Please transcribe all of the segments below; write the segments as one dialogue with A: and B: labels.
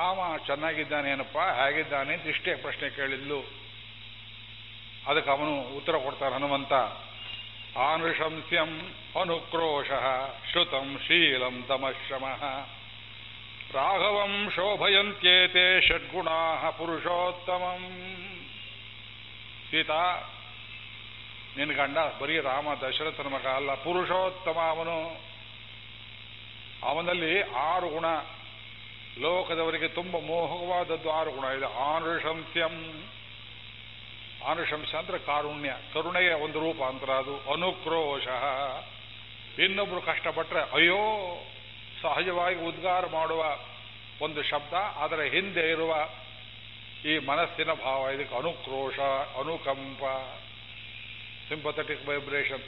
A: ರಾಮ ಚೆನ್ನಾಗಿದ್ದಾನೇನಪ್ಪ ಹೇಗಿದ್ದಾನೆ ಅಂತ ಇಷ್ಟೇ ಪ್ರಶ್ನೆ ಕೇಳಿದ್ಲು. ಅದಕ್ಕೆ ಅವನು ಉತ್ತರ ಕೊಡ್ತಾರೆ ಹನುಮಂತ, ಆನುಶಂಸ್ಯಂ ಅನುಕ್ರೋಶ ಶ್ರುತಂ ಶೀಲಂ ತಮಶ್ರಮ, ರಾಘವಂ ಶೋಭಯಂತ್ಯೇತೆ ಷಡ್ಗುಣಾ ಪುರುಷೋತ್ತಮಂ. ಸೀತಾ, ನಿನ್ನ ಗಂಡ ಬರೀ ರಾಮ ದಶರಥನ ಮಗ ಅಲ್ಲ, ಪುರುಷೋತ್ತಮ ಅವನು. ಅವನಲ್ಲಿ ಆರು ಗುಣ. ಲೋಕದವರಿಗೆ ತುಂಬ ಮೋಹವಾದದ್ದು ಆರು ಗುಣ. ಇದೆ ಆನುಶಂಸ್ಯಂ. ಆನುಶಂಸ ಅಂದ್ರೆ ಕಾರುಣ್ಯ. ಕರುಣೆಯ ಒಂದು ರೂಪಾಂತರ ಅದು. ಅನುಕ್ರೋಶ. ಇನ್ನೊಬ್ರು ಕಷ್ಟಪಟ್ಟರೆ ಅಯ್ಯೋ, ಸಹಜವಾಗಿ ಉದ್ಗಾರ ಮಾಡುವ ಒಂದು ಶಬ್ದ ಅದರ ಹಿಂದೆ ಇರುವ ಈ ಮನಸ್ಸಿನ ಭಾವ, ಇದಕ್ಕೆ ಅನುಕ್ರೋಶ, ಅನುಕಂಪ ಸಿಂಪಥೆಟಿಕ್ ವೈಬ್ರೇಷನ್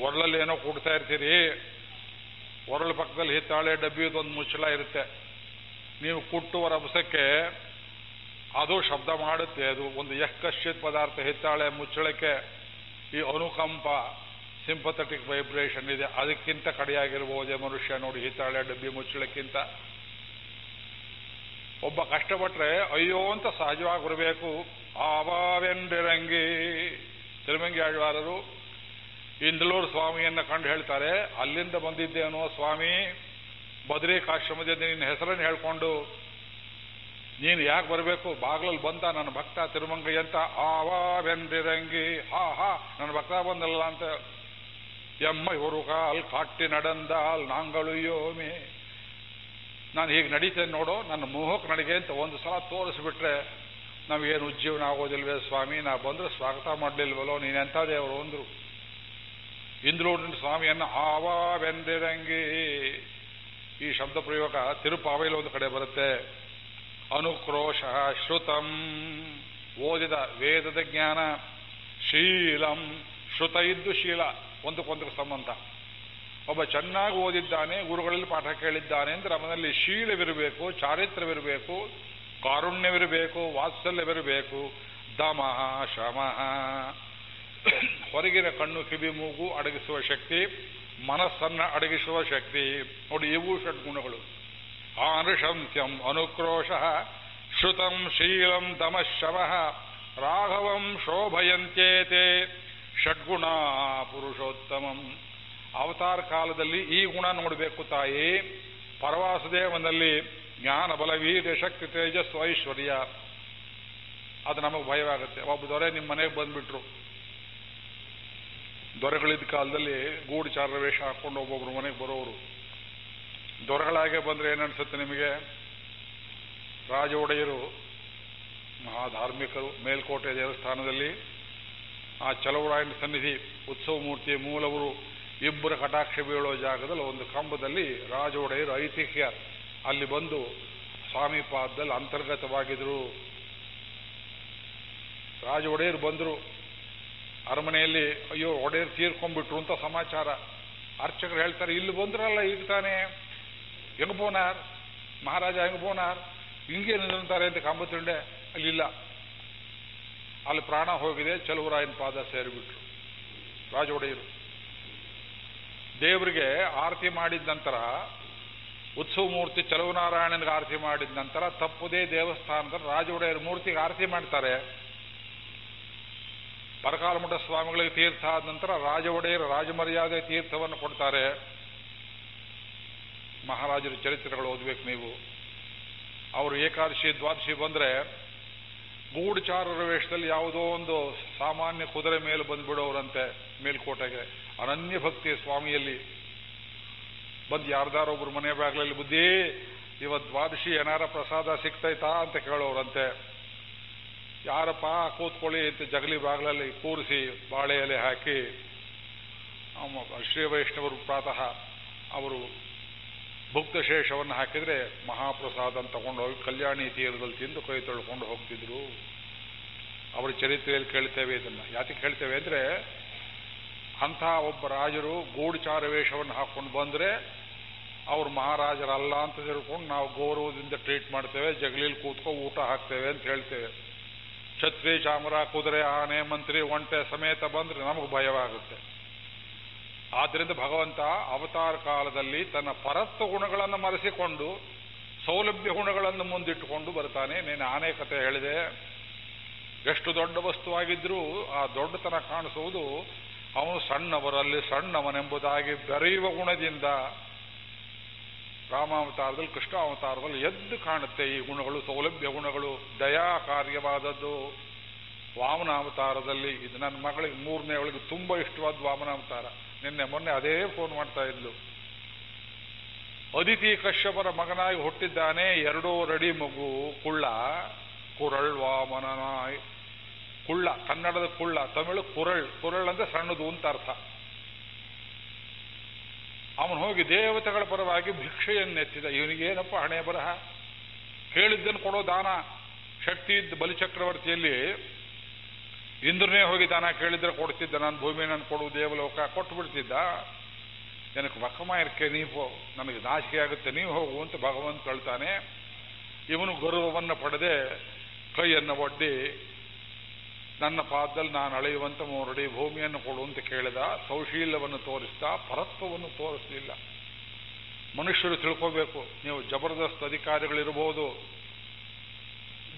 A: ಒರಳಲ್ಲಿ ಏನೋ ಕೊಡ್ತಾ ಇರ್ತೀರಿ. ಒರಳು ಪಕ್ಕದಲ್ಲಿ ಹಿತ್ತಾಳೆ ಡಬ್ಬಿಯದೊಂದು ಮುಚ್ಚಳ ಇರುತ್ತೆ. ನೀವು ಕುಟ್ಟುವ ರಭಸಕ್ಕೆ ಅದು ಶಬ್ದ ಮಾಡುತ್ತೆ. ಅದು ಒಂದು ಯಕ್ಕಶ್ಚಿತ್ ಪದಾರ್ಥ, ಹಿತ್ತಾಳೆ ಮುಚ್ಚಳಕ್ಕೆ ಈ ಅನುಕಂಪ, ಸಿಂಪಥೆಟಿಕ್ ವೈಬ್ರೇಷನ್ ಇದೆ. ಅದಕ್ಕಿಂತ ಕಡೆಯಾಗಿರ್ಬೋದೇ ಮನುಷ್ಯ ನೋಡಿ ಹಿತ್ತಾಳೆ ಡಬ್ಬಿ ಮುಚ್ಚಳಕ್ಕಿಂತ. ಒಬ್ಬ ಕಷ್ಟಪಟ್ಟರೆ ಅಯ್ಯೋ ಅಂತ ಸಹಜವಾಗಿ ಬರಬೇಕು ಆವಾವೆಂಡಿರಂಗಿ ತಿರುಮಂಗಿ ಆಳ್ವಾರರು ಇಂದಲೂರು ಸ್ವಾಮಿಯನ್ನ ಕಂಡು ಹೇಳ್ತಾರೆ, ಅಲ್ಲಿಂದ ಬಂದಿದ್ದೇನೋ ಸ್ವಾಮಿ ಬದ್ರಿಕಾಶ್ರಮದಿಂದ ನಿನ್ನ ಹೆಸರನ್ನು ಹೇಳ್ಕೊಂಡು, ನೀನು ಯಾಕೆ ಬರಬೇಕು? ಬಾಗ್ಲಲ್ಲಿ ಬಂದ ನನ್ನ ಭಕ್ತ ತಿರುಮಂಗಯ್ಯ ಅಂತ, ಆವಾವೆಂದಿರಂಗಿ, ಹಾ ಹಾ, ನನ್ನ ಭಕ್ತ ಬಂದಲ್ಲ ಅಂತ. ಎಮ್ಮ ಇವರು ಕಾಲ್ ಅಲ್ ನಾಂಗಳು ಇಯೋಮಿ ನಾನು ಹೀಗೆ ನಡೀತೇನೆ ನೋಡು, ನನ್ನ ಮೋಹಕ್ಕೆ ನಡಿಗೆ ಅಂತ ಒಂದು ಸಲ ತೋರಿಸ್ಬಿಟ್ರೆ, ನಮಗೇನು ಉಜ್ಜೀವನ ಆಗೋದಿಲ್ವೇ ಸ್ವಾಮಿ? ನಾ ಬಂದ್ರೆ ಸ್ವಾಗತ ಮಾಡಲಿಲ್ವಲ್ಲೋ? ನೀನು ಎಂಥ ದೇವರು ಅಂದ್ರು. ಇಂದ್ರೂರಿನ ಸ್ವಾಮಿಯನ್ನು ಆವಾವೆಂದಿರಂಗಿ. ಈ ಶಬ್ದ ಪ್ರಯೋಗ ತಿರುಪಾವೈಲ ಒಂದು ಕಡೆ ಬರುತ್ತೆ. ಅನುಕ್ರೋಶ ಶ್ರುತಂ. ಓದಿದ ವೇದದ ಜ್ಞಾನ ಶೀಲಂ. ಶ್ರುತ ಇದ್ದು ಶೀಲ. ಒಂದಕ್ಕೊಂದಕ್ಕೆ ಸಂಬಂಧ. ಒಬ್ಬ ಚೆನ್ನಾಗಿ ಓದಿದ್ದಾನೆ, ಗುರುಗಳಲ್ಲಿ ಪಾಠ ಕೇಳಿದ್ದಾನೆ ಅಂದ್ರೆ ಅವನಲ್ಲಿ ಶೀಲವಿರಬೇಕು, ಚಾರಿತ್ರವಿರಬೇಕು, ಕಾರುಣ್ಯವಿರಬೇಕು, ವಾತ್ಸಲ್ಯವಿರಬೇಕು. ದಮಃ ಶಮಃ. ಹೊರಗಿನ ಕಣ್ಣು, ಕಿವಿ, ಮೂಗು ಅಡಗಿಸುವ ಶಕ್ತಿ, ಮನಸ್ಸನ್ನ ಅಡಗಿಸುವ ಶಕ್ತಿ. ನೋಡಿ, ಇವು ಷಡ್ಗುಣಗಳು. ಆನುಷಂತ್ಯಂ ಅನುಕ್ರೋಶ ಶ್ರುತಂ ಶೀಲಂ ಶವ ರಾಘವಂ ಶೋಭಯಂತ್ಯೇತೆ ಷಡ್ಗುಣ ಪುರುಷೋತ್ತಮಂ. ಅವತಾರ ಕಾಲದಲ್ಲಿ ಈ ಗುಣ ನೋಡಬೇಕು ತಾಯಿ. ಪರವಾಸುದೇವನಲ್ಲಿ ಜ್ಞಾನ, ಬಲವೀರ್ಯ, ಶಕ್ತಿ, ತೇಜಸ್ಸು, ಐಶ್ವರ್ಯ. ಅದು ನಮಗೆ ಭಯವಾಗುತ್ತೆ. ಒಬ್ಬ ದೊರೆ ನಿಮ್ಮ ಮನೆಗೆ ಬಂದ್ಬಿಟ್ರು. ದೊರೆಗಳಿದ್ದ ಕಾಲದಲ್ಲಿ ಗೂಢಚಾರ ವೇಷ ಹಾಕೊಂಡು ಒಬ್ಬೊಬ್ರು ಮನೆಗೆ ಬರೋರು. ದೊರೆಗಳಾಗೆ ಬಂದ್ರೆ ಏನನ್ಸುತ್ತೆ ನಿಮಗೆ? ರಾಜ ಒಡೆಯರು, ಮಹಾಧಾರ್ಮಿಕರು ಮೇಲ್ಕೋಟೆ ದೇವಸ್ಥಾನದಲ್ಲಿ ಆ ಚಲವರಾಯನ ಸನ್ನಿಧಿ, ಉತ್ಸವ ಮೂರ್ತಿಯ ಮೂಲವರು ಇಬ್ಬರ ಕಟಾಕ್ಷ ಬೀಳೋ ಜಾಗದಲ್ಲಿ ಒಂದು ಕಂಬದಲ್ಲಿ ರಾಜ ಒಡೆಯರು ಐತಿಹ್ಯ ಅಲ್ಲಿ ಬಂದು ಸ್ವಾಮಿ ಪಾದದಲ್ಲಿ ಅಂತರ್ಗತವಾಗಿದ್ರು. ರಾಜ ಒಡೆಯರು ಬಂದರು. ಅರಮನೆಯಲ್ಲಿ ಅಯ್ಯೋ ಒಡೆಯರು ತೀರ್ಕೊಂಡ್ಬಿಟ್ರು ಅಂತ ಸಮಾಚಾರ. ಅರ್ಚಕರು ಹೇಳ್ತಾರೆ, ಇಲ್ಲಿ ಬಂದ್ರಲ್ಲ ಈಗ ತಾನೇ. ಹೆಂಗ್ ಬೋನಾರ್? ಮಹಾರಾಜ ಹೆಂಗ್ ಬೋನಾರ್? ಹಿಂಗೆ ನಿಂತಾರೆ ಅಂತ ಕಾಂಬತಿಂಡೆ ಅಲ್ಲಿ ಇಲ್ಲ. ಅಲ್ಲಿ ಪ್ರಾಣ ಹೋಗಿದೆ, ಚಲುವರಾಯನ ಪಾದ ಸೇರಿಬಿಟ್ರು ರಾಜ ಒಡೆಯರು. ದೇವರಿಗೆ ಆರತಿ ಮಾಡಿದ ನಂತರ, ಉತ್ಸವ ಮೂರ್ತಿ ಚಲುವನಾರಾಯಣನಿಗೆ ಆರತಿ ಮಾಡಿದ ನಂತರ ತಪ್ಪುದೇ ದೇವಸ್ಥಾನದ ರಾಜ ಒಡೆಯರ ಮೂರ್ತಿಗೆ ಆರತಿ ಮಾಡ್ತಾರೆ. ಪರಕಾಲಮಠ ಸ್ವಾಮಿಗಳಿಗೆ ತೀರ್ಥ ಆದ ನಂತರ ರಾಜ ಒಡೆಯರ ರಾಜಮರ್ಯಾದೆ ತೀರ್ಥವನ್ನು ಕೊಡ್ತಾರೆ. ಮಹಾರಾಜರ ಚರಿತ್ರೆಗಳು ಓದಬೇಕು ನೀವು. ಅವರು ಏಕಾದಶಿ, ದ್ವಾದಶಿ ಬಂದರೆ ಗೂಢಚಾರರ ವೇಷದಲ್ಲಿ ಯಾವುದೋ ಒಂದು ಸಾಮಾನ್ಯ ಕುದುರೆ ಮೇಲೆ ಬಂದ್ಬಿಡೋರಂತೆ ಮೇಲ್ಕೋಟೆಗೆ. ಅನನ್ಯ ಭಕ್ತಿ ಸ್ವಾಮಿಯಲ್ಲಿ. ಬಂದು ಯಾರ್ದಾರೋ ಒಬ್ರು ಮನೆ ಬಾಗಿಲಲ್ಲಿ, ಬುದ್ಧಿ, ಇವತ್ತು ದ್ವಾದಶಿ ಏನಾರ ಪ್ರಸಾದ ಸಿಗ್ತೈತಾ? ಅಂತ ಕೇಳೋರಂತೆ. ಯಾರಪ್ಪ ಕೂತ್ಕೊಳ್ಳಿ ಅಂತ ಜಗಲಿ ಬಾಗ್ಲಲ್ಲಿ ಕೂರಿಸಿ ಬಾಳೆ ಎಲೆ ಹಾಕಿ ಶ್ರೀ ವೈಷ್ಣವರು ಪ್ರಾತಃ ಅವರು ಭುಕ್ತ ಶೇಷವನ್ನು ಹಾಕಿದ್ರೆ ಮಹಾಪ್ರಸಾದ ತಗೊಂಡು ಹೋಗಿ ಕಲ್ಯಾಣಿ ತೀರದಲ್ಲಿ ತಿಂದು ಕೈ ತೊಳ್ಕೊಂಡು ಹೋಗ್ತಿದ್ರು. ಅವರ ಚರಿತ್ರೆಯಲ್ಲಿ ಕೇಳ್ತೇವೆ ಇದನ್ನು. ಯಾಕೆ ಕೇಳ್ತೇವೆ ಅಂದ್ರೆ, ಅಂಥ ಒಬ್ಬ ರಾಜರು ಗೂಢಚಾರ ವೇಷವನ್ನು ಹಾಕ್ಕೊಂಡು ಬಂದ್ರೆ ಅವ್ರು ಮಹಾರಾಜರಲ್ಲ ಅಂತ ತಿಳ್ಕೊಂಡು ನಾವು ಗೌರವದಿಂದ ಟ್ರೀಟ್ ಮಾಡ್ತೇವೆ, ಜಗಲೀಲಿ ಕೂತ್ಕೊ ಊಟ ಹಾಕ್ತೇವೆ ಅಂತ ಹೇಳ್ತೇವೆ. ಛತ್ರಿ ಚಾಮರ, ಕುದುರೆ, ಆನೆ, ಮಂತ್ರಿ, ಒಂಟೆ ಸಮೇತ ಬಂದ್ರೆ ನಮಗೆ ಭಯವಾಗುತ್ತೆ. ಆದ್ದರಿಂದ ಭಗವಂತ ಅವತಾರ ಕಾಲದಲ್ಲಿ ತನ್ನ ಪರತ್ವ ಗುಣಗಳನ್ನು ಮರೆಸಿಕೊಂಡು, ಸೌಲಭ್ಯ ಗುಣಗಳನ್ನು ಮುಂದಿಟ್ಟುಕೊಂಡು ಬರ್ತಾನೆ. ನೀನು ಆನೆ ಕತೆ ಹೇಳಿದೆ. ಎಷ್ಟು ದೊಡ್ಡ ವಸ್ತುವಾಗಿದ್ರೂ ಆ ದೊಡ್ಡತನ ಕಾಣಿಸುವುದು ಅವನು ಸಣ್ಣವರಲ್ಲಿ ಸಣ್ಣವನೆಂಬುದಾಗಿ ಬೆರೆಯುವ ಗುಣದಿಂದ ರಾಮಾವತಾರದಲ್ಲಿ ಕೃಷ್ಣ ಅವತಾರದಲ್ಲಿ ಎದ್ದು ಕಾಣುತ್ತೆ ಈ ಗುಣಗಳು, ಸೌಲಭ್ಯ ಗುಣಗಳು ದಯಾ ಕಾರ್ಯವಾದದ್ದು ವಾಮನಾವತಾರದಲ್ಲಿ ಇದು ನನ್ನ ಮಗಳಿಗೆ, ಮೂರನೇ ಅವಳಿಗೆ ತುಂಬ ಇಷ್ಟವಾದ ವಾಮನಾವತಾರ. ನಿನ್ನೆ, ಮೊನ್ನೆ ಅದೇ ಫೋನ್ ಮಾಡ್ತಾ ಇದ್ಲು. ಅದಿತಿ ಕಶ್ಯಪರ ಮಗನಾಗಿ ಹುಟ್ಟಿದ್ದಾನೆ ಎರಡೂವರೆ ಮಗು, ಕುಳ್ಳ, ಕುರಳ್ ವಾಮನನಾಯ್. ಕುಳ್ಳ, ಕನ್ನಡದ ಕುಳ್ಳ, ತಮಿಳು ಕುರಳ್ ಕುರಳ್ ಅಂದ್ರೆ ಸಣ್ಣದು ಅಂತ ಅರ್ಥ. ಅವನು ಹೋಗಿ ದೇವತೆಗಳ ಪರವಾಗಿ ಭಿಕ್ಷೆಯನ್ನೆತ್ತಿದ. ಇವನಿಗೇನಪ್ಪ ಹಣೆ ಬರಹ? ಕೇಳಿದ್ದನ್ನು ಕೊಡೋ ದಾನ, ಶಕ್ತಿ ಇದ್ದ ಬಲಿಚಕ್ರವರ್ತಿಯಲ್ಲಿ ಇಂದ್ರನೇ ಹೋಗಿ ದಾನ ಕೇಳಿದ್ರೆ ಕೊಡ್ತಿದ್ದ, ನಾನು ಭೂಮಿ ನಾನು ಕೊಡು, ದೇವಲೋಕ ಕೊಟ್ಟು ಬಿಡ್ತಿದ್ದ. ನನಗೆ ವಕಮ ಇರ್ಕೆ, ನೀವು ನನಗೆ ನಾಚಿಕೆ ಆಗುತ್ತೆ, ನೀವು ಹೋಗು ಅಂತ ಭಗವಂತ ಕಳ್ತಾನೆ ಇವನು ಗೌರವವನ್ನು ಪಡೆದೆ ಕೈಯನ್ನು ಒಡ್ಡಿ ನನ್ನ ಪಾದದಲ್ಲಿ ನಾನು ಅಳೆಯುವಂತ ಮೂರಡಿ ಭೂಮಿಯನ್ನು ಕೊಡು ಅಂತ ಕೇಳಿದ ಸೌಶೀಲ್ಯವನ್ನು ತೋರಿಸ್ತಾ, ಪರತ್ವವನ್ನು ತೋರಿಸಲಿಲ್ಲ. ಮನುಷ್ಯರು ತಿಳ್ಕೋಬೇಕು, ನೀವು ಜಬರ್ದಸ್ತ್ ಅಧಿಕಾರಿಗಳಿರ್ಬೋದು,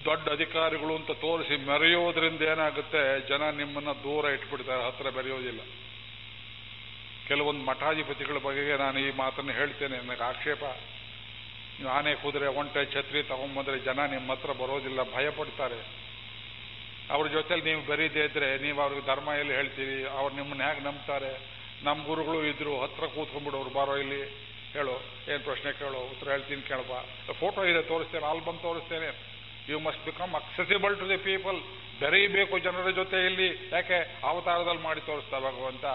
A: ದೊಡ್ಡ ಅಧಿಕಾರಿಗಳು ಅಂತ ತೋರಿಸಿ ಮೆರೆಯೋದ್ರಿಂದ ಏನಾಗುತ್ತೆ, ಜನ ನಿಮ್ಮನ್ನ ದೂರ ಇಟ್ಬಿಡ್ತಾರೆ, ಹತ್ರ ಬೆರೆಯೋದಿಲ್ಲ ಕೆಲವೊಂದು ಮಠಾಧಿಪತಿಗಳ ಬಗೆಗೆ ನಾನು ಈ ಮಾತನ್ನು ಹೇಳ್ತೇನೆ, ನನಗೆ ಆಕ್ಷೇಪ. ನೀವು ಆನೆ ಕುದುರೆ ಒಂಟೆ ಛತ್ರಿ ತಗೊಂಬಂದ್ರೆ ಜನ ನಿಮ್ಮ ಹತ್ರ ಬರೋದಿಲ್ಲ ಭಯ ಪಡ್ತಾರೆ ಅವ್ರ ಜೊತೆಲಿ ನೀವು ಬೆರೀದೇ ಇದ್ರೆ ನೀವು ಅವ್ರಿಗೆ ಧರ್ಮ ಎಲ್ಲಿ ಹೇಳ್ತೀರಿ? ಅವ್ರು ನಿಮ್ಮನ್ನ ಹೇಗೆ ನಂಬ್ತಾರೆ? ನಮ್ಮ ಗುರುಗಳು ಇದ್ರು ಹತ್ರ ಕೂತ್ಕೊಂಡ್ಬಿಡೋರು ಬಾರೋ ಇಲ್ಲಿ. ಹೇಳು, ಏನು ಪ್ರಶ್ನೆ ಕೇಳು, ಉತ್ತರ ಹೇಳ್ತೀನಿ ಕೇಳಪ್ಪ ಫೋಟೋ ಇದೆ, ತೋರಿಸ್ತೇನೆ ಆಲ್ಬಮ್ ತೋರಿಸ್ತೇನೆ. You must become accessible to the people ಬೆರೀಬೇಕು ಜನರ ಜೊತೆ ಇಲ್ಲಿ. ಯಾಕೆ? ಅವತಾರದಲ್ಲಿ ಮಾಡಿ ತೋರಿಸ್ತಾ ಭಗವಂತ.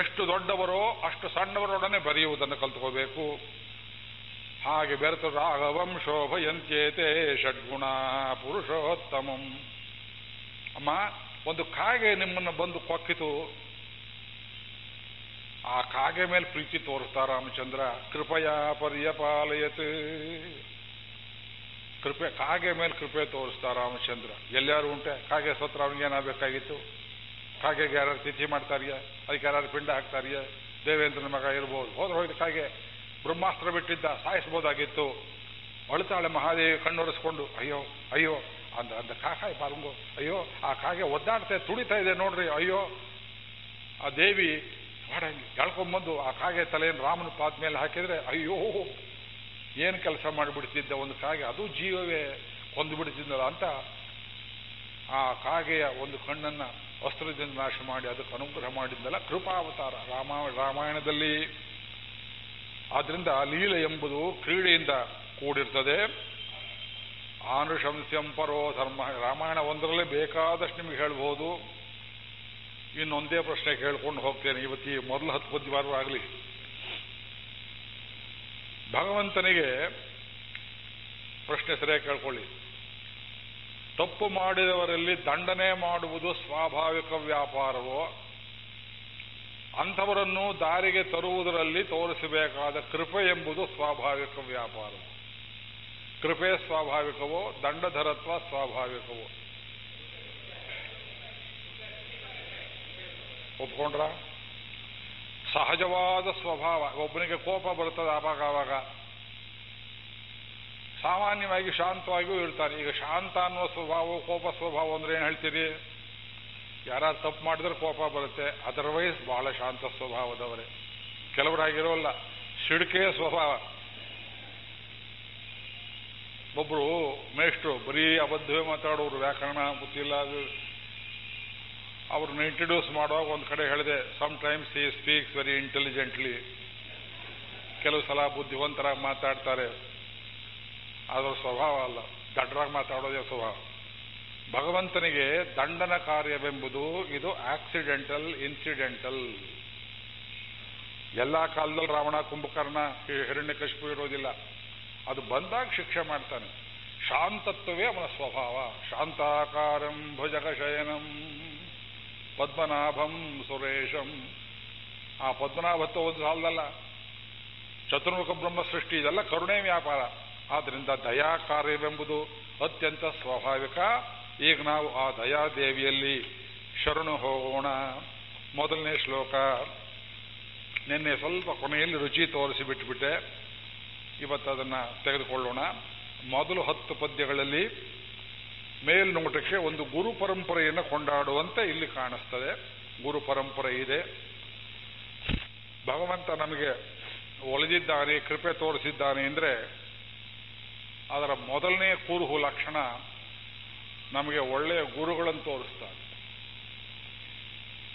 A: ಎಷ್ಟು ದೊಡ್ಡವರೋ ಅಷ್ಟು ಸಣ್ಣವರೊಡನೆ ಬರೆಯುವುದನ್ನು ಕಲ್ತ್ಕೋಬೇಕು. ಹಾಗೆ ಬೆರೆತು ರಾಘವಂ ಶೋಭಯಂತ್ಯೇತೆ ಷಡ್ಗುಣ ಪುರುಷೋತ್ತಮಂ. ಅಮ್ಮ, ಒಂದು ಕಾಗೆ ನಿಮ್ಮನ್ನು ಬಂದು ಕೊಕ್ಕಿತು. ಆ ಕಾಗೆ ಮೇಲೆ ಪ್ರೀತಿ ತೋರಿಸ್ತಾ ರಾಮಚಂದ್ರ, ಕೃಪಯ ಪರ್ಯಪಾಲಯತ್ ಕೃಪೆ, ಕಾಗೆ ಮೇಲೆ ಕೃಪೆ ತೋರಿಸ್ತಾ ರಾಮಚಂದ್ರ. ಎಲ್ಲಾರು ಉಂಟೆ? ಕಾಗೆ ಸತ್ರ ಅವನಿಗೇನಾಗಬೇಕಾಗಿತ್ತು ಕಾಗೆಗೆ ಯಾರು ತಿಥಿ ಮಾಡ್ತಾರಿಯ? ಅದಕ್ಕೆ ಯಾರು ಪಿಂಡ ಹಾಕ್ತಾರಿಯ? ದೇವೇಂದ್ರನ ಮಗ ಇರ್ಬೋದು. ಹೋದ್ರೆ ಹೋಯ್ತು ಕಾಗೆ. ಬ್ರಹ್ಮಾಸ್ತ್ರ ಬಿಟ್ಟಿದ್ದ, ಸಾಯಿಸ್ಬೋದಾಗಿತ್ತು. ಅಳುತ್ತಾಳೆ ಮಹಾದೇವಿ ಕಣ್ಣೊರೆಸ್ಕೊಂಡು, ಅಯ್ಯೋ ಅಯ್ಯೋ ಅಂದ ಅಂದ ಕಾಕಾಯಿ ಪಾರಂಗು ಅಯ್ಯೋ, ಆ ಕಾಗೆ ಒದ್ದಾಡ್ತಾ ತುಡಿತಾ ಇದೆ ನೋಡ್ರಿ, ಅಯ್ಯೋ. ಆ ದೇವಿ ಮಾಡಂಗಿ ಎಳ್ಕೊಂಬಂದು ಆ ಕಾಗೆ ತಲೆಯನ್ನು ರಾಮನ ಪಾದ ಮೇಲೆ ಹಾಕಿದ್ರೆ, ಅಯ್ಯೋ, ಏನು ಕೆಲಸ ಮಾಡಿಬಿಡ್ತಿದ್ದ ಒಂದು ಕಾಗೆ, ಅದು ಜೀವವೇ ಕೊಂದು ಬಿಡ್ತಿದ್ದಲ್ಲ ಅಂತ ಆ ಕಾಗೆಯ ಒಂದು ಕಣ್ಣನ್ನ ವಸ್ತ್ರದಿಂದ ನಾಶ ಮಾಡಿ ಅದಕ್ಕೆ ಅನುಗ್ರಹ ಮಾಡಿದ್ದಲ್ಲ ಕೃಪಾವತಾರ, ರಾಮ, ರಾಮಾಯಣದಲ್ಲಿ. ಆದ್ದರಿಂದ ಲೀಲೆ ಎಂಬುದು ಕ್ರೀಡೆಯಿಂದ ಕೂಡಿರ್ತದೆ. ಆನುಶಂಸ್ಯಂ ಪರೋ ಧರ್ಮ. ರಾಮಾಯಣ ಒಂದರಲ್ಲೇ ಬೇಕಾದಷ್ಟು ನಿಮಗೆ ಹೇಳ್ಬೋದು. ಇನ್ನೊಂದೇ ಪ್ರಶ್ನೆ ಕೇಳ್ಕೊಂಡು ಹೋಗ್ತೇನೆ. ಇವತ್ತಿ ಮೊದಲು ಹತ್ತು ಬುದ್ಧಿವಾರ ಆಗಲಿ. ಭಗವಂತನಿಗೆ ಪ್ರಶ್ನೆ ಸರಿಯಾಗಿ ಕೇಳ್ಕೊಳ್ಳಿ. ತಪ್ಪು ಮಾಡಿದವರಲ್ಲಿ ದಂಡನೆ ಮಾಡುವುದು ಸ್ವಾಭಾವಿಕ ವ್ಯಾಪಾರವೋ? ಅಂಥವರನ್ನು ದಾರಿಗೆ ತರುವುದರಲ್ಲಿ ತೋರಿಸಬೇಕಾದ ಕೃಪೆ ಎಂಬುದು ಸ್ವಾಭಾವಿಕ ವ್ಯಾಪಾರವೋ? ಕೃಪೆ ಸ್ವಾಭಾವಿಕವೋ, ದಂಡಧರತ್ವ ಸ್ವಾಭಾವಿಕವೋ. ಒಪ್ಕೊಂಡ್ರ? ಸಹಜವಾದ ಸ್ವಭಾವ. ಒಬ್ಬನಿಗೆ ಕೋಪ ಬರ್ತದೆ ಆವಾಗ ಆವಾಗ. ಸಾಮಾನ್ಯವಾಗಿ ಶಾಂತವಾಗಿಯೂ ಇರ್ತಾರೆ. ಈಗ ಶಾಂತ ಅನ್ನುವ ಸ್ವಭಾವ ಕೋಪ ಸ್ವಭಾವ ಅಂದ್ರೆ ಏನು ಹೇಳ್ತೀರಿ? ಯಾರಾದ್ರು ತಪ್ಪು ಮಾಡಿದ್ರೆ ಕೋಪ ಬರುತ್ತೆ. ಅದರ್ವೈಸ್ ಬಹಳ ಶಾಂತ ಸ್ವಭಾವದವರೇ. ಕೆಲವರಾಗಿರೋಲ್ಲ. ಸಿಡ್ಕೆ ಸ್ವಭಾವ. ಒಬ್ರು ಮೇಷ್ಟ್ರು, ಬರೀ ಅಬದ್ಧವೇ ಮಾತಾಡೋರು, ವ್ಯಾಕರಣ ಗೊತ್ತಿಲ್ಲ ಅದು. ಅವ್ರನ್ನ ಇಂಟ್ರಡ್ಯೂಸ್ ಮಾಡುವಾಗ ಒಂದು ಕಡೆ ಹೇಳಿದೆ sometimes he speaks very intelligently ಕೆಲವು ಸಲ ಬುದ್ಧಿವಂತರಾಗಿ ಮಾತಾಡ್ತಾರೆ. ಅದರ ಸ್ವಭಾವ ಅಲ್ಲ ದಡ್ಡರಾಗಿ ಮಾತಾಡೋದೇ ಸ್ವಭಾವ. ಭಗವಂತನಿಗೆ ದಂಡನ ಕಾರ್ಯವೆಂಬುದು ಇದು ಆಕ್ಸಿಡೆಂಟಲ್ ಇನ್ಸಿಡೆಂಟಲ್ ಎಲ್ಲ ಕಾಲದಲ್ಲಿ ರಾವಣ, ಕುಂಭಕರ್ಣ ಹಿರಣ್ಯಕಶಿಪು ಇರೋದಿಲ್ಲ. ಅದು ಬಂದಾಗ ಶಿಕ್ಷೆ ಮಾಡ್ತಾನೆ. ಶಾಂತತ್ವವೇ ಅವನ ಸ್ವಭಾವ. ಶಾಂತಾಕಾರಂ ಭುಜಗಶಯನಂ ಪದ್ಮನಾಭಂ ಸುರೇಶಂ. ಆ ಪದ್ಮನಾಭತ್ವ ಒಂದು ಸಾಲದಲ್ಲ. ಚತುರ್ಮುಖ ಬ್ರಹ್ಮ ಸೃಷ್ಟಿ ಇದೆಲ್ಲ ಕರುಣೆ ವ್ಯಾಪಾರ. ಆದ್ದರಿಂದ ದಯಾ ಕಾರ್ಯವೆಂಬುದು ಅತ್ಯಂತ ಸ್ವಾಭಾವಿಕ. ಈಗ ನಾವು ಆ ದಯಾದೇವಿಯಲ್ಲಿ ಶರಣು ಹೋಗೋಣ. ಮೊದಲನೇ ಶ್ಲೋಕ. ನಿನ್ನೆ ಸ್ವಲ್ಪ ಕೊನೆಯಲ್ಲಿ ರುಚಿ ತೋರಿಸಿ ಬಿಟ್ಬಿಟ್ಟೆ. ಇವತ್ತು ಅದನ್ನ ತೆಗೆದುಕೊಳ್ಳೋಣ. ಮೊದಲು ಹತ್ತು ಪದ್ಯಗಳಲ್ಲಿ ಮೇಲ್ನೋಟಕ್ಕೆ ಒಂದು ಗುರು ಪರಂಪರೆಯನ್ನು ಕೊಂಡಾಡುವಂತೆ ಇಲ್ಲಿ ಕಾಣಿಸ್ತದೆ. ಗುರು ಪರಂಪರೆ ಇದೆ. ಭಗವಂತ ನಮಗೆ ಒಲಿದಿದ್ದಾನೆ, ಕೃಪೆ ತೋರಿಸಿದ್ದಾನೆ ಅಂದರೆ ಅದರ ಮೊದಲನೇ ಕುರುಹು ಲಕ್ಷಣ ನಮಗೆ ಒಳ್ಳೆಯ ಗುರುಗಳನ್ನು ತೋರಿಸ್ತಾನೆ.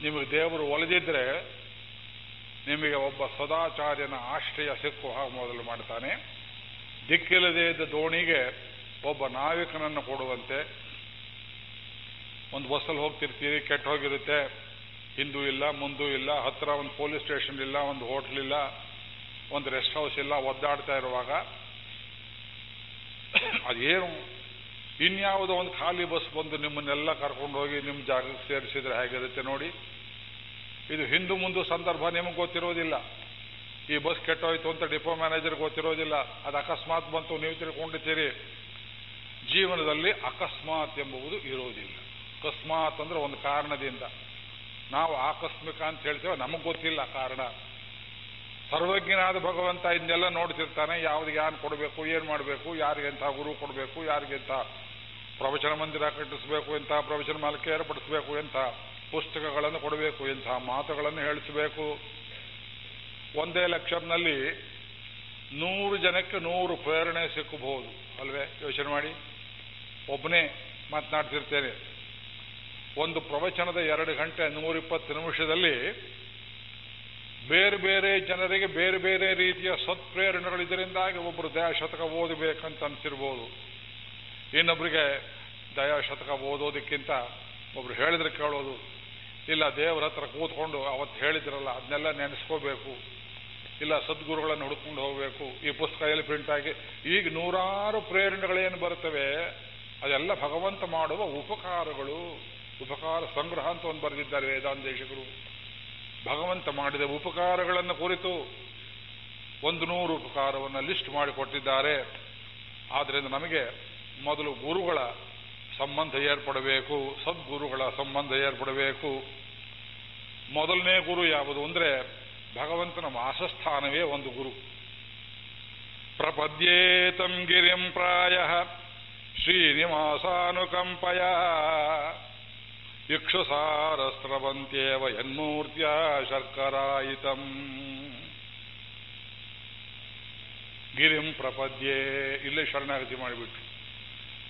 A: ನಿಮಗೆ ದೇವರು ಒಲಿದಿದ್ರೆ ನಿಮಗೆ ಒಬ್ಬ ಸದಾಚಾರ್ಯನ ಆಶ್ರಯ ಸಿಕ್ಕು ಹಾಗೆ ಮೊದಲು ಮಾಡ್ತಾನೆ. ದಿಕ್ಕಿಲ್ಲದೆ ಇದ್ದ ದೋಣಿಗೆ ಒಬ್ಬ ನಾವಿಕನನ್ನು ಕೊಡುವಂತೆ. ಒಂದು ಬಸ್ಸಲ್ಲಿ ಹೋಗ್ತಿರ್ತೀರಿ, ಕೆಟ್ಟ ಹೋಗಿರುತ್ತೆ. ಹಿಂದೂ ಇಲ್ಲ, ಮುಂದೂ ಇಲ್ಲ, ಹತ್ರ ಒಂದು ಪೊಲೀಸ್ ಸ್ಟೇಷನ್ ಇಲ್ಲ, ಒಂದು ಹೋಟ್ಲ್ ಇಲ್ಲ, ಒಂದು ರೆಸ್ಟ್ ಹೌಸ್ ಇಲ್ಲ, ಒದ್ದಾಡ್ತಾ ಇರುವಾಗ ಅದೇನು? ಇನ್ಯಾವುದೋ ಒಂದು ಖಾಲಿ ಬಸ್ ಬಂದು ನಿಮ್ಮನ್ನೆಲ್ಲ ಕರ್ಕೊಂಡು ಹೋಗಿ ನಿಮ್ಮ ಜಾಗಕ್ಕೆ ಸೇರಿಸಿದ್ರೆ ಹೇಗಿರುತ್ತೆ ನೋಡಿ. ಇದು ಹಿಂದು ಮುಂದು ಸಂದರ್ಭ ನಿಮಗೆ ಗೊತ್ತಿರೋದಿಲ್ಲ. ಈ ಬಸ್ ಕೆಟ್ಟೋಯ್ತು ಅಂತ ಡಿಪೋ ಮ್ಯಾನೇಜರ್ ಗೊತ್ತಿರೋದಿಲ್ಲ. ಅದು ಅಕಸ್ಮಾತ್ ಬಂತು, ನೀವು ತಿಳ್ಕೊಂಡಿದ್ದೀರಿ. ಜೀವನದಲ್ಲಿ ಅಕಸ್ಮಾತ್ ಎಂಬುದು ಇರೋದಿಲ್ಲ. ಅಕಸ್ಮಾತ್ ಅಂದ್ರೆ ಒಂದು ಕಾರಣದಿಂದ. ನಾವು ಆಕಸ್ಮಿಕ ಅಂತ ಹೇಳ್ತೇವೆ, ನಮಗೆ ಗೊತ್ತಿಲ್ಲ ಕಾರಣ. ಸರ್ವಜ್ಞನಾದ ಭಗವಂತ ಇದನ್ನೆಲ್ಲ ನೋಡ್ತಿರ್ತಾನೆ, ಯಾವ್ದು ಯಾನ್ ಕೊಡಬೇಕು, ಏನು ಮಾಡಬೇಕು ಯಾರಿಗೆಂಥ ಗುರು ಕೊಡಬೇಕು ಯಾರಿಗೆಂಥ ಪ್ರವಚನ ಮಂದಿರ ಕಟ್ಟಿಸ್ಬೇಕು, ಎಂಥ ಪ್ರವಚನ ಮಾಲಿಕೆ ಏರ್ಪಡಿಸ್ಬೇಕು, ಎಂಥ ಪುಸ್ತಕಗಳನ್ನು ಕೊಡಬೇಕು ಇಂತಹ ಮಾತುಗಳನ್ನು ಹೇಳಿಸಬೇಕು. ಒಂದೇ ಲೆಕ್ಚರ್ನಲ್ಲಿ ನೂರು ಜನಕ್ಕೆ ನೂರು ಪ್ರೇರಣೆ ಸಿಕ್ಕಬಹುದು, ಅಲ್ವೇ? ಯೋಚನೆ ಮಾಡಿ. ಒಬ್ಬನೇ ಮಾತನಾಡ್ತಿರ್ತೇನೆ. ಒಂದು ಪ್ರವಚನದ ಎರಡು ಗಂಟೆ ನೂರಿಪ್ಪತ್ತು ನಿಮಿಷದಲ್ಲಿ ಬೇರೆ ಬೇರೆ ಜನರಿಗೆ ಬೇರೆ ಬೇರೆ ರೀತಿಯ ಸತ್ಪ್ರೇರಣೆಗಳು ಇದರಿಂದಾಗಿ ಒಬ್ಬರು ದಯಾಶತಕ ಓದಬೇಕಂತ ಅನ್ಸಿರ್ಬೋದು. ಇನ್ನೊಬ್ಬರಿಗೆ ದಯಾಶತಕ ಓದೋದಕ್ಕಿಂತ ಒಬ್ರು ಹೇಳಿದ್ರೆ ಕೇಳೋದು ಇಲ್ಲ ದೇವರ ಹತ್ರ ಕೂತ್ಕೊಂಡು ಅವತ್ತು ಹೇಳಿದ್ರಲ್ಲ, ಅದನ್ನೆಲ್ಲ ನೆನೆಸ್ಕೋಬೇಕು. ಇಲ್ಲ ಸದ್ಗುರುಗಳನ್ನು ಹುಡ್ಕೊಂಡು ಹೋಗಬೇಕು. ಈ ಪುಸ್ತಕ ಎಲ್ಲಿ ಪ್ರಿಂಟ್ ಆಗಿ ಈಗ ನೂರಾರು ಪ್ರೇರಣೆಗಳೇನು ಬರುತ್ತವೆ? ಅದೆಲ್ಲ ಭಗವಂತ ಮಾಡುವ ಉಪಕಾರಗಳು. ಉಪಕಾರ ಸಂಗ್ರಹ ಅಂತ ಒಂದು ಬರೆದಿದ್ದಾರೆ ವೇದಾಂತೇಶಕರು ಭಗವಂತ ಮಾಡಿದ ಉಪಕಾರಗಳನ್ನು ಕುರಿತು ಒಂದು ನೂರು ಉಪಕಾರವನ್ನು ಲಿಸ್ಟ್ ಮಾಡಿಕೊಟ್ಟಿದ್ದಾರೆ. ಆದ್ದರಿಂದ ನಮಗೆ ಮೊದಲು ಗುರುಗಳ ಸಂಬಂಧ ಏರ್ಪಡಬೇಕು, ಸದ್ಗುರುಗಳ ಸಂಬಂಧ ಏರ್ಪಡಬೇಕು. ಮೊದಲನೇ ಗುರು ಯಾವುದು ಅಂದ್ರೆ ಭಗವಂತನ ವಾಸಸ್ಥಾನವೇ ಒಂದು ಗುರು. ಪ್ರಪದ್ಯೇತಂ ಗಿರಿಂ ಪ್ರಾಯ ಶ್ರೀನಿವಾಸಾನುಕಂಪಯ. ಇಕ್ಷುಸಾರಸ್ರವಂತ್ಯೇವ ಯನ್ಮೂರ್ತಿಯ ಶರ್ಕರಾಯಿತಂ. ಗಿರಿಂ ಪ್ರಪದ್ಯೇ, ಇಲ್ಲೇ ಶರಣಾಗತಿ ಮಾಡಿಬಿಟ್ರು.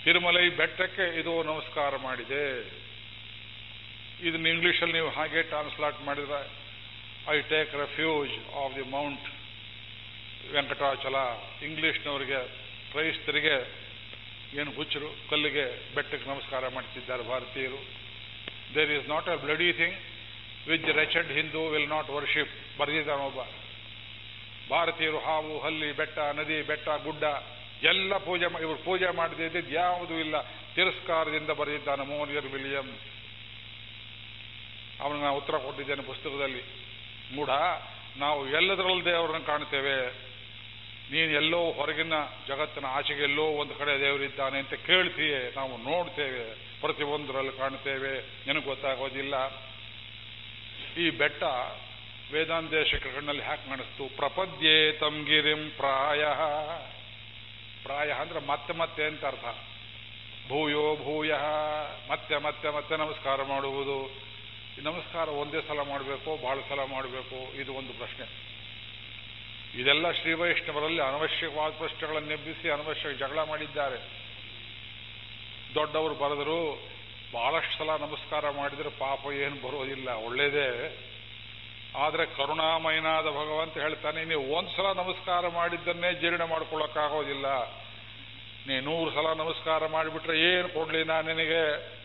A: ತಿರುಮಲೈ ಬೆಟ್ಟಕ್ಕೆ ಇದು ನಮಸ್ಕಾರ ಮಾಡಿದೆ. ಇದನ್ನ ಇಂಗ್ಲಿಷಲ್ಲಿ ನೀವು ಹಾಗೆ ಟ್ರಾನ್ಸ್ಲಾಟ್ ಮಾಡಿದ್ರೆ I take refuge of the mount Venkatachala ಇಂಗ್ಲಿಷ್ನವರಿಗೆ, ಕ್ರೈಸ್ತರಿಗೆ ಏನು ಹುಚ್ಚರು, ಕಲ್ಲಿಗೆ, ಬೆಟ್ಟಕ್ಕೆ ನಮಸ್ಕಾರ ಮಾಡ್ತಿದ್ದಾರೆ ಭಾರತೀಯರು. There is not a bloody thing which wretched Hindu will not worship ಬರೆದಿದ್ದಾನೊಬ್ಬ. ಭಾರತೀಯರು ಹಾವು, ಹಲ್ಲಿ, ಬೆಟ್ಟ, ನದಿ, ಬೆಟ್ಟ, ಗುಡ್ಡ ಎಲ್ಲ ಪೂಜೆ ಇವರು ಪೂಜೆ ಮಾಡದಿದ್ದು ಯಾವುದೂ ಇಲ್ಲ. ತಿರಸ್ಕಾರದಿಂದ ಬರೆದಿದ್ದಾನೆ ಮೋನಿಯರ್ ವಿಲಿಯಂ. ಅವನು ನಾನು ಉತ್ತರ ಕೊಟ್ಟಿದ್ದೇನೆ ಪುಸ್ತಕದಲ್ಲಿ. ಮೂಢ, ನಾವು ಎಲ್ಲದರಲ್ಲಿ ದೇವರನ್ನು ಕಾಣ್ತೇವೆ ನೀನು ಎಲ್ಲೋ ಹೊರಗಿನ ಜಗತ್ತಿನ ಆಚೆಗೆ ಎಲ್ಲೋ ಒಂದು ಕಡೆ ದೇವರಿದ್ದಾನೆ ಅಂತ ಕೇಳ್ತೀಯೇ. ನಾವು ನೋಡ್ತೇವೆ. ಪ್ರತಿಯೊಂದರಲ್ಲಿ ಕಾಣ್ತೇವೆ ನಿನಗೆ ಗೊತ್ತಾಗೋದಿಲ್ಲ. ಈ ಬೆಟ್ಟ ವೇದಾಂತೇಶ ಕಣ್ಣಲ್ಲಿ ಹ್ಯಾಕ್ ಕಾಣಿಸ್ತು. ಪ್ರಪದ್ಯೇ ತಂಗಿರಿಂ ಪ್ರಾಯ. ಪ್ರಾಯ ಅಂದ್ರೆ ಮತ್ತೆ ಮತ್ತೆ ಅಂತ ಅರ್ಥ. ಭೂಯೋ ಭೂಯ, ಮತ್ತೆ ಮತ್ತೆ ಮತ್ತೆ ನಮಸ್ಕಾರ ಮಾಡುವುದು. ಈ ನಮಸ್ಕಾರ ಒಂದೇ ಸಲ ಮಾಡಬೇಕು, ಬಹಳ ಸಲ ಮಾಡಬೇಕು, ಇದು ಒಂದು ಪ್ರಶ್ನೆ. ಇದೆಲ್ಲ ಶ್ರೀ ವೈಷ್ಣವರಲ್ಲಿ ಅನವಶ್ಯಕವಾದ ಪ್ರಶ್ನೆಗಳನ್ನು ಎಬ್ಬಿಸಿ ಅನವಶ್ಯಕ ಜಗಳ ಮಾಡಿದ್ದಾರೆ. ದೊಡ್ಡವರು ಬರೆದರು ಬಹಳಷ್ಟು ಸಲ ನಮಸ್ಕಾರ ಮಾಡಿದರೆ ಪಾಪ ಏನು ಬರೋದಿಲ್ಲ, ಒಳ್ಳೇದೇ ಆದರೆ ಕರುಣಾಮಯನಾದ ಭಗವಂತ ಹೇಳ್ತಾನೆ ನೀವು ಒಂದ್ಸಲ ನಮಸ್ಕಾರ ಮಾಡಿದ್ದನ್ನೇ ಜೀರ್ಣ ಮಾಡ್ಕೊಳ್ಳೋಕ್ಕಾಗೋದಿಲ್ಲ. ನೀ ನೂರು ಸಲ ನಮಸ್ಕಾರ ಮಾಡಿಬಿಟ್ರೆ ಏನು ಕೊಡಲಿ ನಾನು ನಿನಗೆ?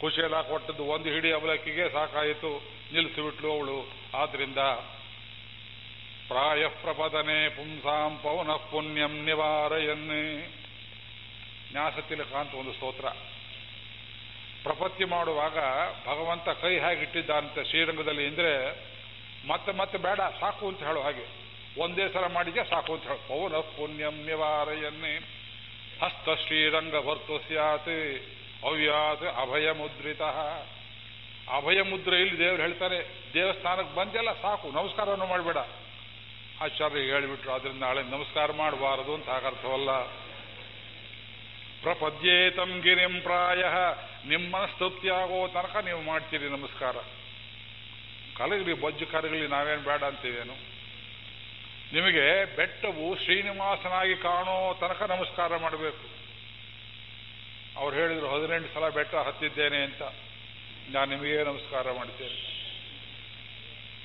A: ಖುಷಿಯಲ್ಲ ಕೊಟ್ಟದ್ದು ಒಂದು ಹಿಡಿ ಅವಲಕ್ಕಿಗೆ ಸಾಕಾಯಿತು, ನಿಲ್ಲಿಸಿಬಿಟ್ಲು ಅವಳು. ಆದ್ರಿಂದ ಪ್ರಾಯ ಪ್ರಪದನೆ ಪುಂಸಾಂ ಪವನ ಪುಣ್ಯಂ ನಿವಾರಯನ್ನೇ ನ್ಯಾಸತಿಲಕ ಅಂತ ಒಂದು ಸ್ತೋತ್ರ. ಪ್ರಪತ್ತಿ ಮಾಡುವಾಗ ಭಗವಂತ ಕೈ ಹೇಗಿಟ್ಟಿದ್ದಾನಂತೆ ಶ್ರೀರಂಗದಲ್ಲಿ. ಅಂದ್ರೆ ಮತ್ತೆ ಮತ್ತೆ ಬೇಡ, ಸಾಕು ಅಂತ ಹೇಳೋ ಹಾಗೆ. ಒಂದೇ ಸಲ ಮಾಡಿದ್ಯಾ, ಸಾಕು ಅಂತ ಹೇಳು. ಪೌನ ಪುಣ್ಯಂ ನಿವಾರಯನ್ನೇ. ಹಸ್ತ ಶ್ರೀರಂಗ ಭರ್ತು ಸ್ಯಾತ್. ಅವ್ಯಾತ್ ಅಭಯ ಮುದ್ರಿತ. ಅಭಯ ಮುದ್ರೆ ಇಲ್ಲಿ ದೇವರು ಹೇಳ್ತಾರೆ, ದೇವಸ್ಥಾನಕ್ಕೆ ಬಂದೆಲ್ಲ ಸಾಕು, ನಮಸ್ಕಾರವನ್ನು ಮಾಡಬೇಡ. ಆಚಾರ್ಯ ಹೇಳಿಬಿಟ್ರು ಅದರಿಂದ ನಾಳೆ ನಮಸ್ಕಾರ ಮಾಡಬಾರದು ಅಂತ ಹಾಗರ್ಥವಲ್ಲ ಪ್ರಪದ್ಯೇತಂ ಗಿರಿಂ ಪ್ರಾಯ. ನಿಮ್ಮ ಸ್ತುತಿ ಆಗೋ ತನಕ ನೀವು ಮಾಡ್ತೀರಿ ನಮಸ್ಕಾರ. ಕಲಗಲಿ ಬೊಜ್ಜು ಕರಗಲಿ ನಾವೇನು ಬೇಡ ಅಂತೀವೇನು? ನಿಮಗೆ ಬೆಟ್ಟವು ಶ್ರೀನಿವಾಸನಾಗಿ ಕಾಣೋ ತನಕ ನಮಸ್ಕಾರ ಮಾಡಬೇಕು. ಅವ್ರು ಹೇಳಿದ್ರು, ಹದಿನೆಂಟು ಸಲ ಬೆಟ್ಟ ಹತ್ತಿದ್ದೇನೆ ಅಂತ. ನಾನು ನಿಮಗೆ ನಮಸ್ಕಾರ ಮಾಡ್ತೇನೆ.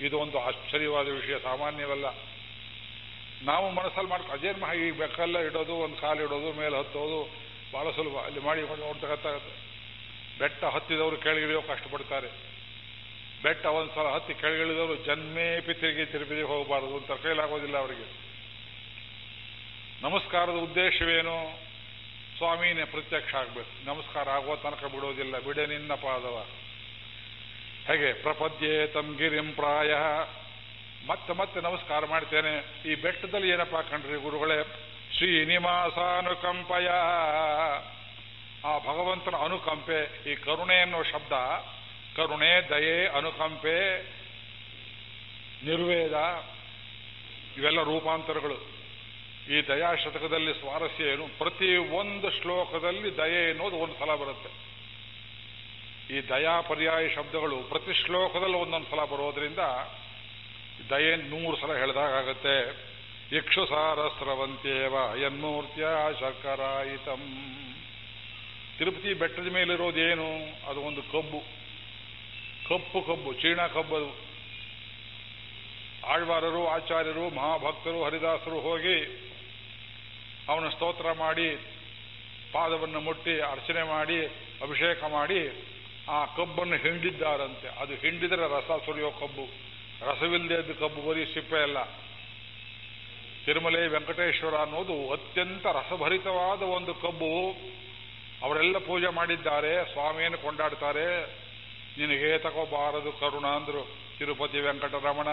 A: ಇದು ಒಂದು ಆಶ್ಚರ್ಯವಾದ ವಿಷಯ, ಸಾಮಾನ್ಯವಲ್ಲ. ನಾವು ಮನಸ್ಸಲ್ಲಿ ಮಾಡ್ಕೊ, ಅದೇನು ಮಹಾ, ಈ ಬೆಕ್ಕಲ್ಲ ಇಡೋದು, ಒಂದು ಕಾಲು ಇಡೋದು, ಮೇಲೆ ಹತ್ತೋದು, ಬಹಳ ಸುಲಭ. ಅಲ್ಲಿ ಮಾಡಿ ನೋಡ್ತಕ್ಕಂಥ ಬೆಟ್ಟ ಹತ್ತಿದವರು ಕೆಳಗಿಳಿಯೋ ಕಷ್ಟಪಡ್ತಾರೆ. ಬೆಟ್ಟ ಒಂದು ಸಲ ಹತ್ತಿ ಕೆಳಗಿಳಿದವರು ಜನ್ಮೇಪಿ ತಿರುಗಿ ತಿರುಪತಿ ಹೋಗಬಾರದು ಅಂತ ಕೈಲಾಗೋದಿಲ್ಲ ಅವರಿಗೆ. ನಮಸ್ಕಾರದ ಉದ್ದೇಶವೇನು? ಸ್ವಾಮಿನೇ ಪ್ರತ್ಯಕ್ಷ ಆಗಬೇಕು. ನಮಸ್ಕಾರ ಆಗೋ ತನಕ ಬಿಡೋದಿಲ್ಲ. ಬಿಡೆ ನಿನ್ನ ಪಾದವ. ಹೇಗೆ? ಪ್ರಪದ್ಯೆ ತಮ್ ಗಿರಿಂ ಪ್ರಾಯ. ಮತ್ತೆ ಮತ್ತೆ ನಮಸ್ಕಾರ ಮಾಡ್ತೇನೆ. ಈ ಬೆಟ್ಟದಲ್ಲಿ ಏನಪ್ಪಾ ಕಂಡ್ರಿ ಗುರುಗಳೇ? ಶ್ರೀನಿವಾಸಾನುಕಂಪಯ. ಆ ಭಗವಂತನ ಅನುಕಂಪೆ, ಈ ಕರುಣೆ ಅನ್ನೋ ಶಬ್ದ ಕರುಣೆ, ದಯೆ, ಅನುಕಂಪೆ, ನಿರ್ವೇದ, ಇವೆಲ್ಲ ರೂಪಾಂತರಗಳು. ಈ ದಯಾ ಶತಕದಲ್ಲಿ ಸ್ವಾರಸ್ಯ ಏನು? ಪ್ರತಿ ಒಂದು ಶ್ಲೋಕದಲ್ಲಿ ದಯೆ ಎನ್ನುವುದು ಒಂದು ಸಲ ಬರುತ್ತೆ. ಈ ದಯಾ ಪರ್ಯಾಯ ಶಬ್ದಗಳು ಪ್ರತಿ ಶ್ಲೋಕದಲ್ಲಿ ಒಂದೊಂದು ಸಲ ಬರೋದ್ರಿಂದ ದಯೆ ನೂರು ಸಲ ಹೇಳಿದಾಗತ್ತೆ ಇಕ್ಷು ಸಾರಸ್ರವಂತೇವ ಯನ್ಮೂರ್ತಿಯ ಶರ್ಕರಾಯಿತಂ ತಿರುಪತಿ ಬೆಟ್ಟದ ಮೇಲಿರೋದೇನು? ಅದು ಒಂದು ಕಬ್ಬು. ಕಪ್ಪು ಕಬ್ಬು, ಚೀಣ ಕಬ್ಬದು ಆಳ್ವಾರರು, ಆಚಾರ್ಯರು, ಮಹಾಭಕ್ತರು, ಹರಿದಾಸರು ಹೋಗಿ ಅವನ ಸ್ತೋತ್ರ ಮಾಡಿ, ಪಾದವನ್ನು ಮುಟ್ಟಿ, ಅರ್ಚನೆ ಮಾಡಿ, ಅಭಿಷೇಕ ಮಾಡಿ, ಆ ಕಬ್ಬನ್ನು ಹಿಂಡಿದ್ದಾರಂತೆ. ಅದು ಹಿಂಡಿದರೆ ರಸ ಸುರಿಯೋ ಕಬ್ಬು. ರಸವಿಲ್ಲದೆ ಇದ್ದ ಕಬ್ಬು ಬರೀ ಸಿಪ್ಪೆ ಅಲ್ಲ. ತಿರುಮಲೆ ವೆಂಕಟೇಶ್ವರ ಅನ್ನೋದು ಅತ್ಯಂತ ರಸಭರಿತವಾದ ಒಂದು ಕಬ್ಬು. ಅವರೆಲ್ಲ ಪೂಜೆ ಮಾಡಿದ್ದಾರೆ, ಸ್ವಾಮಿಯನ್ನು ಕೊಂಡಾಡ್ತಾರೆ. ನಿನಗೆ ತಗೋಬಾರದು ಕರುಣ ಅಂದ್ರು ತಿರುಪತಿ ವೆಂಕಟರಮಣ.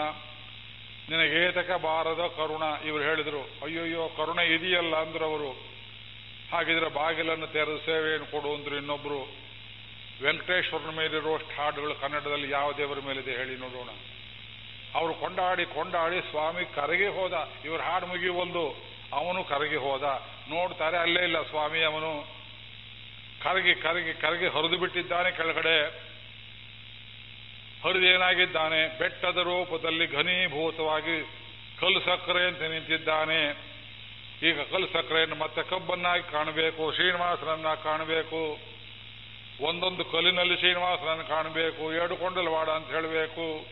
A: ನಿನಗೇ ಬಾರದ ಕರುಣ, ಇವರು ಹೇಳಿದರು, ಅಯ್ಯೋಯ್ಯೋ, ಕರುಣ ಇದೆಯಲ್ಲ ಅಂದ್ರು ಅವರು. ಹಾಗಿದ್ರೆ ಬಾಗಿಲನ್ನು ತೆರೆದು ಸೇವೆಯನ್ನು ಕೊಡು ಅಂದ್ರು ಇನ್ನೊಬ್ರು. ವೆಂಕಟೇಶ್ವರನ ಮೇಲಿರುವಷ್ಟು ಹಾಡುಗಳು ಕನ್ನಡದಲ್ಲಿ ಯಾವ ದೇವರ ಮೇಲಿದೆ ಹೇಳಿ ನೋಡೋಣ. ಅವರು ಕೊಂಡಾಡಿ ಕೊಂಡಾಡಿ ಸ್ವಾಮಿ ಕರಗಿ ಹೋದ, ಇವ್ರ ಹಾಡು ಮುಗಿವೊಂದು ಅವನು ಕರಗಿ ಹೋದ. ನೋಡ್ತಾರೆ ಅಲ್ಲೇ ಇಲ್ಲ ಸ್ವಾಮಿ ಅವನು. ಕರಗಿ ಕರಗಿ ಕರಗಿ ಹರಿದು ಬಿಟ್ಟಿದ್ದಾನೆ ಕೆಳಗಡೆ. ಹರಿದೇನಾಗಿದ್ದಾನೆ, ಬೆಟ್ಟದ ರೂಪದಲ್ಲಿ ಘನೀಭೂತವಾಗಿ ಕಲ್ಲು ಸಕ್ಕರೆ ಅಂತ ನಿಂತಿದ್ದಾನೆ. ಈಗ ಕಲ್ಲು ಸಕ್ಕರೆಯನ್ನು ಮತ್ತೆ ಕಬ್ಬನ್ನಾಗಿ ಕಾಣಬೇಕು, ಶ್ರೀನಿವಾಸನನ್ನ ಕಾಣಬೇಕು. ಒಂದೊಂದು ಕಲ್ಲಿನಲ್ಲಿ ಶ್ರೀನಿವಾಸನನ್ನು ಕಾಣಬೇಕು, ಎರಡು ಕೊಂಡಲವಾಡ ಅಂತ ಹೇಳಬೇಕು.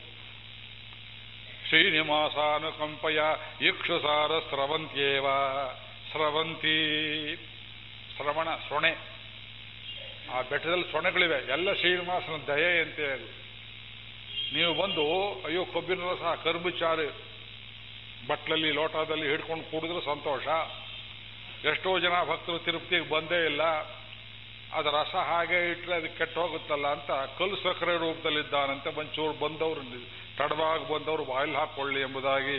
A: ಶ್ರೀನಿವಾಸಾನುಕಂಪಯ ಇಕ್ಷುಸಾರ ಸ್ರವಂತ್ಯೇವ, ಸ್ರವಂತಿ. ಶ್ರವಣ, ಸೊಣೆ. ಆ ಬೆಟ್ಟದಲ್ಲಿ ಸೊಣೆಗಳಿವೆ. ಎಲ್ಲ ಶ್ರೀನಿವಾಸನ ದಯೆ ಅಂತ ಅದು ನೀವು ಬಂದು, ಅಯ್ಯೋ, ಕೊಬ್ಬಿನ ರಸ ಕರುಬು ಚಾರು ಬಟ್ಲಲ್ಲಿ, ಲೋಟದಲ್ಲಿ ಹಿಡ್ಕೊಂಡು ಕುಡಿದ್ರೆ ಸಂತೋಷ. ಎಷ್ಟೋ ಜನ ಭಕ್ತರು ತಿರುಪತಿಗೆ ಬಂದೇ ಇಲ್ಲ. ಅದು ರಸ ಹಾಗೆ ಇಟ್ಟರೆ ಅದು ಕೆಟ್ಟ ಹೋಗುತ್ತಲ್ಲ ಅಂತ ಕಲ್ಲು ಸಕ್ಕರೆ ರೂಪದಲ್ಲಿದ್ದಾನಂತೆ ಮಂಚೂರು ಬಂದವರು, ತಡವಾಗಿ ಬಂದವರು ಬಾಯಲ್ಲಿ ಹಾಕೊಳ್ಳಿ ಎಂಬುದಾಗಿ.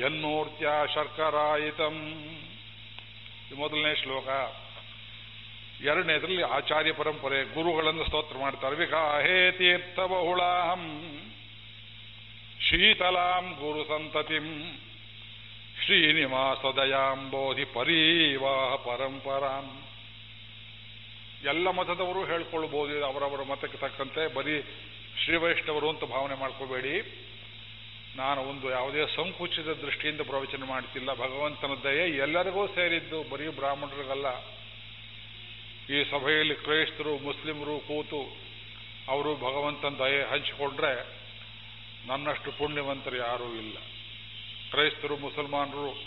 A: ಎನ್ನೂರ್ತ್ಯ ಶರ್ಕರಾಯಿತಂ. ಮೊದಲನೇ ಶ್ಲೋಕ. ಎರಡನೇದ್ರಲ್ಲಿ ಆಚಾರ್ಯ ಪರಂಪರೆ, ಗುರುಗಳನ್ನು ಸ್ತೋತ್ರ ಮಾಡ್ತಾರೆ. ವಿಕಾಹೇ ತೀರ್ಥ ಬಹುಳಾಹಂ, ಶೀತಲಾಂ ಗುರು ಸಂತತಿಂ, ಶ್ರೀನಿವಾಸದಯಾಂ ಬೋಧಿ ಪರೀವಾಹ ಪರಂಪರಾಂ. ಎಲ್ಲ ಮತದವರು ಹೇಳ್ಕೊಳ್ಬಹುದು ಇದು ಅವರವರ ಮತಕ್ಕೆ ತಕ್ಕಂತೆ. ಬರೀ ಶ್ರೀ ವೈಷ್ಣವರು ಅಂತ ಭಾವನೆ ಮಾಡ್ಕೋಬೇಡಿ. ನಾನು ಒಂದು ಯಾವುದೇ ಸಂಕುಚಿತ ದೃಷ್ಟಿಯಿಂದ ಪ್ರವಚನ ಮಾಡ್ತಿಲ್ಲ. ಭಗವಂತನ ದಯೆ ಎಲ್ಲರಿಗೂ ಸೇರಿದ್ದು, ಬರೀ ಬ್ರಾಹ್ಮಣರಿಗಲ್ಲ. ಈ ಸಭೆಯಲ್ಲಿ ಕ್ರೈಸ್ತರು, ಮುಸ್ಲಿಮರು ಕೂತು ಅವರು ಭಗವಂತನ ದಯೆ ಹಂಚಿಕೊಂಡ್ರೆ ನನ್ನಷ್ಟು ಪುಣ್ಯವಂತರು ಯಾರೂ ಇಲ್ಲ. ಕ್ರೈಸ್ತರು, ಮುಸಲ್ಮಾನರು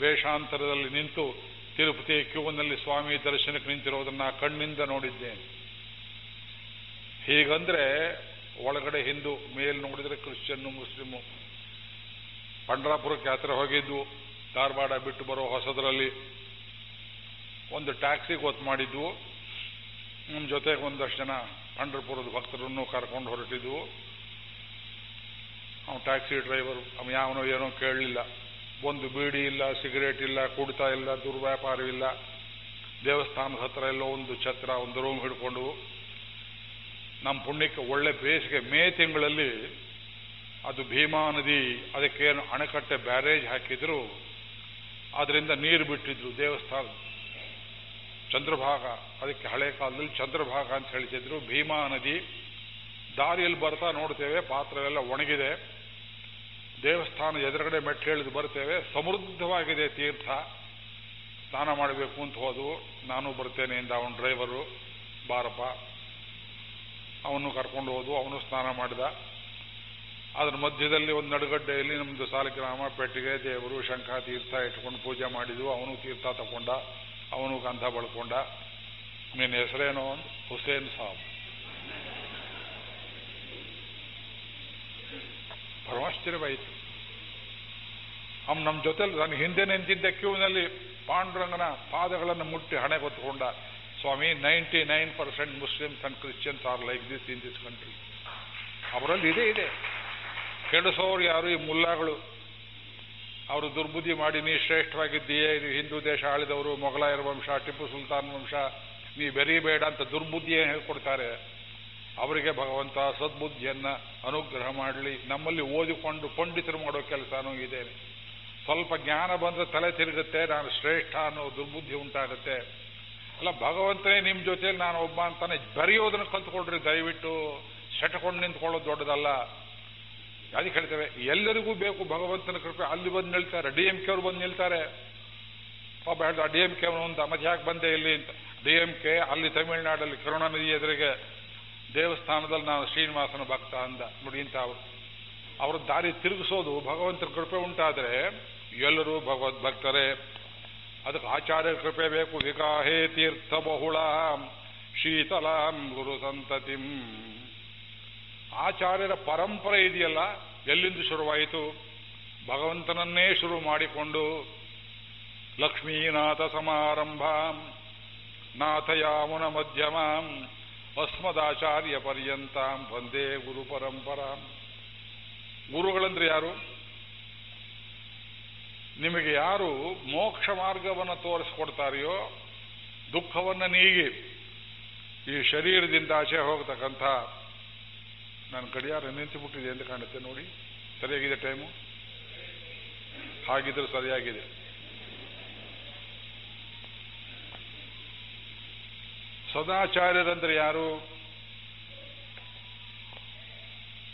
A: ವೇಷಾಂತರದಲ್ಲಿ ನಿಂತು ತಿರುಪತಿ ಕ್ಯೂನಲ್ಲಿ ಸ್ವಾಮಿ ದರ್ಶನಕ್ಕೆ ನಿಂತಿರೋದನ್ನ ಕಣ್ಣಿಂದ ನೋಡಿದ್ದೇನೆ. ಹೀಗಂದ್ರೆ ಒಳಗಡೆ ಹಿಂದೂ, ಮೇಲೆ ನೋಡಿದ್ರೆ ಕ್ರಿಶ್ಚಿಯನ್ನು ಮುಸ್ಲಿಮು. ಪಂಡ್ರಾಪುರಕ್ಕೆ ಯಾತ್ರೆ ಹೋಗಿದ್ವು ಧಾರವಾಡ ಬಿಟ್ಟು ಬರೋ ಹೊಸದರಲ್ಲಿ ಒಂದು ಟ್ಯಾಕ್ಸಿ ಗೊತ್ತು ಮಾಡಿದ್ವು ನಮ್ಮ ಜೊತೆಗೆ ಒಂದಷ್ಟು ಜನ ಪಂಡರ್ಪುರದ ಭಕ್ತರನ್ನು ಕರ್ಕೊಂಡು ಹೊರಟಿದ್ವು ಅವನು ಟ್ಯಾಕ್ಸಿ ಡ್ರೈವರ್, ಅವ ಯಾವನೋ ಏನೋ ಕೇಳಲಿಲ್ಲ. ಒಂದು ಬೀಡಿ ಇಲ್ಲ, ಸಿಗರೇಟ್ ಇಲ್ಲ, ಕುಡ್ತಾ ಇಲ್ಲ ದುರ್ವ್ಯಾಪಾರವಿಲ್ಲ ದೇವಸ್ಥಾನದ ಹತ್ರ ಎಲ್ಲೋ ಒಂದು ಛತ್ರ, ಒಂದು ರೂಮ್ ಹಿಡ್ಕೊಂಡು ನಮ್ಮ ಪುಣ್ಯಕ್ಕೆ ಒಳ್ಳೆ ಬೇಸಿಗೆ ಮೇ ತಿಂಗಳಲ್ಲಿ ಅದು ಭೀಮಾ ನದಿ, ಅದಕ್ಕೇನು ಅಣೆಕಟ್ಟೆ ಬ್ಯಾರೇಜ್ ಹಾಕಿದ್ರು. ಅದರಿಂದ ನೀರು ಬಿಟ್ಟಿದ್ರು ದೇವಸ್ಥಾನ ಚಂದ್ರಭಾಗ, ಅದಕ್ಕೆ ಹಳೆ ಕಾಲದಲ್ಲಿ ಚಂದ್ರಭಾಗ ಅಂತ ಹೇಳ್ತಿದ್ರು ಭೀಮಾ ನದಿ, ದಾರಿಯಲ್ಲಿ ಬರ್ತಾ ನೋಡ್ತೇವೆ ಪಾತ್ರವೆಲ್ಲ ಒಣಗಿದೆ. ದೇವಸ್ಥಾನ ಎದುರುಗಡೆ ಮೆಟ್ಲು ಬರ್ತೇವೆ. ಸಮೃದ್ಧವಾಗಿದೆ ತೀರ್ಥ. ಸ್ನಾನ ಮಾಡಬೇಕು ಅಂತ ಹೋದವು. ನಾನು ಬರ್ತೇನೆ ಇಂದ ಅವನ ಡ್ರೈವರು, ಬಾರಪ್ಪ. ಅವನು ಕರ್ಕೊಂಡು ಹೋದ್ವು, ಅವನು ಸ್ನಾನ ಮಾಡಿದ. ಅದರ ಮಧ್ಯದಲ್ಲಿ ಒಂದು ನಡುಗಡ್ಡೆಯಲ್ಲಿ ನಮ್ಮದು ಸಾಲಗ್ರಾಮ, ಪೆಟ್ಟಿಗೆ, ದೇವರು, ಶಂಖ, ತೀರ್ಥ ಇಟ್ಕೊಂಡು ಪೂಜೆ ಮಾಡಿದ್ವು. ಅವನು ತೀರ್ಥ ತಗೊಂಡ. ಅವನು ಗಂಧ ಬಳ್ಕೊಂಡ, ನಿನ್ನ ಹೆಸರೇನೋ? ಒಂದು ಹುಸೇನ್ ಸಾಬ್. ಪರಮಾಶ್ಚರ್ಯವಾಯಿತು. ಅವ್ನು ನಮ್ಮ ಜೊತೆಲಿ ನಾನು ಹಿಂದೆ ನಿಂತಿದ್ದ ಕ್ಯೂನಲ್ಲಿ ಪಾಂಡುರಂಗನ ಪಾದಗಳನ್ನು ಮುಟ್ಟಿ ಹಣೆ ಹೊತ್ಕೊಂಡ ಸ್ವಾಮಿ, ninety nine percent Muslims and Christians are like this in this country. ಅವರಲ್ಲಿ ಇದೇ ಇದೆ. ಕೆಡಿಸೋರು ಯಾರು ಈ ಮುಲ್ಲಾಗಳು ಅವರು ದುರ್ಬುದ್ಧಿ ಮಾಡಿ, ನೀ ಶ್ರೇಷ್ಠವಾಗಿದ್ದೀಯೇ ಹಿಂದೂ ದೇಶ ಆಳಿದವರು ಮೊಘಲಾಯರ ವಂಶ ಟಿಪ್ಪು ಸುಲ್ತಾನ್ ವಂಶ, ನೀ ಬೆರೀಬೇಡ ಅಂತ ದುರ್ಬುದ್ಧಿ ಏನು ಹೇಳ್ಕೊಡ್ತಾರೆ. ಅವರಿಗೆ ಭಗವಂತ ಸದ್ಬುದ್ಧಿಯನ್ನು ಅನುಗ್ರಹ ಮಾಡಲಿ. ನಮ್ಮಲ್ಲಿ ಓದಿಕೊಂಡು ಪಂಡಿತರು ಮಾಡೋ ಕೆಲಸನೂ ಇದೆ. ಸ್ವಲ್ಪ ಜ್ಞಾನ ಬಂದ್ರೆ ತಲೆ ತಿರುಗುತ್ತೆ, ನಾನು ಶ್ರೇಷ್ಠ ಅನ್ನೋ ದುರ್ಬುದ್ಧಿ ಉಂಟಾಗುತ್ತೆ. ಅಲ್ಲ, ಭಗವಂತನೇ ನಿಮ್ಮ ಜೊತೆಯಲ್ಲಿ ನಾನು ಒಬ್ಬ ಅಂತಾನೆ ಬರೆಯೋದನ್ನು ಕಲ್ತ್ಕೊಳ್ರಿ, ದಯವಿಟ್ಟು. ಸೆಟ್ಕೊಂಡು ನಿಂತ್ಕೊಳ್ಳೋದು ದೊಡ್ಡದಲ್ಲ. ಅದಕ್ಕೆ ಹೇಳ್ತೇವೆ ಎಲ್ಲರಿಗೂ ಬೇಕು. ಭಗವಂತನ ಕೃಪೆ. ಅಲ್ಲಿ ಬಂದು ನಿಲ್ತಾರೆ. ಡಿ ಎಂ ಕೆ ಅವ್ರು ಬಂದು ನಿಲ್ತಾರೆ. ಪಾಪ ಹೇಳ್ದ ಡಿ ಎಂ ಕೆ ಅವನು ಅಂತ ಮತ್ತೆ ಯಾಕೆ ಬಂದೆ ಇಲ್ಲಿ ಅಂತ. ಡಿ ಎಂ ಕೆ, ಅಲ್ಲಿ ತಮಿಳುನಾಡಲ್ಲಿ ಕರುಣಾನಿಧಿ ಎದುರಿಗೆ ದೇವಸ್ಥಾನದಲ್ಲಿ ನಾನು ಶ್ರೀನಿವಾಸನ ಭಕ್ತ ಅಂದ. ನೋಡಿ ಇಂಥ ಅವರು. ಅವ್ರ ದಾರಿ ತಿರುಗಿಸೋದು ಭಗವಂತನ ಕೃಪೆ ಉಂಟಾದರೆ ಎಲ್ಲರೂ ಭಗವದ್ ಭಕ್ತರೇ ಅದಕ್ಕೆ ಆಚಾರ್ಯ ಕೃಪೆ ಬೇಕು. ವಿಕಾಹೇ ತೀರ್ಥ ಬಹುಳ ಶೀತಲಾಂ ಗುರು ಸಂತತಿಂ. ಆಚಾರ್ಯರ ಪರಂಪರೆ ಇದೆಯಲ್ಲ, ಎಲ್ಲಿಂದ ಶುರುವಾಯಿತು? ಭಗವಂತನನ್ನೇ ಶುರು ಮಾಡಿಕೊಂಡು ಲಕ್ಷ್ಮೀನಾಥ ಸಮಾರಂಭಾಂ, ನಾಥಯಾಮುನ ಮಧ್ಯಮಾಂ, ಅಸ್ಮದಾಚಾರ್ಯ ಪರ್ಯಂತಾಂ, ವಂದೇ ಗುರು ಪರಂಪರಾಂ. ಗುರುಗಳಂದ್ರೆ ಯಾರು? ನಿಮಗೆ ಯಾರು ಮೋಕ್ಷ ಮಾರ್ಗವನ್ನು ತೋರಿಸ್ಕೊಡ್ತಾರೆಯೋ, ದುಃಖವನ್ನು ನೀಗಿ ಈ ಶರೀರದಿಂದ ಆಚೆ ಹೋಗ್ತಕ್ಕಂಥ ನಾನು ಗಡಿಯಾರ ನಿಂತು ಬಿಟ್ಟಿದೆ ಅಂತ ಕಾಣುತ್ತೆ. ನೋಡಿ, ಸರಿಯಾಗಿದೆ ಟೈಮು? ಹಾಗಿದ್ರೆ ಸರಿಯಾಗಿದೆ. ಸದಾಚಾರ್ಯರಂದ್ರೆ ಯಾರು?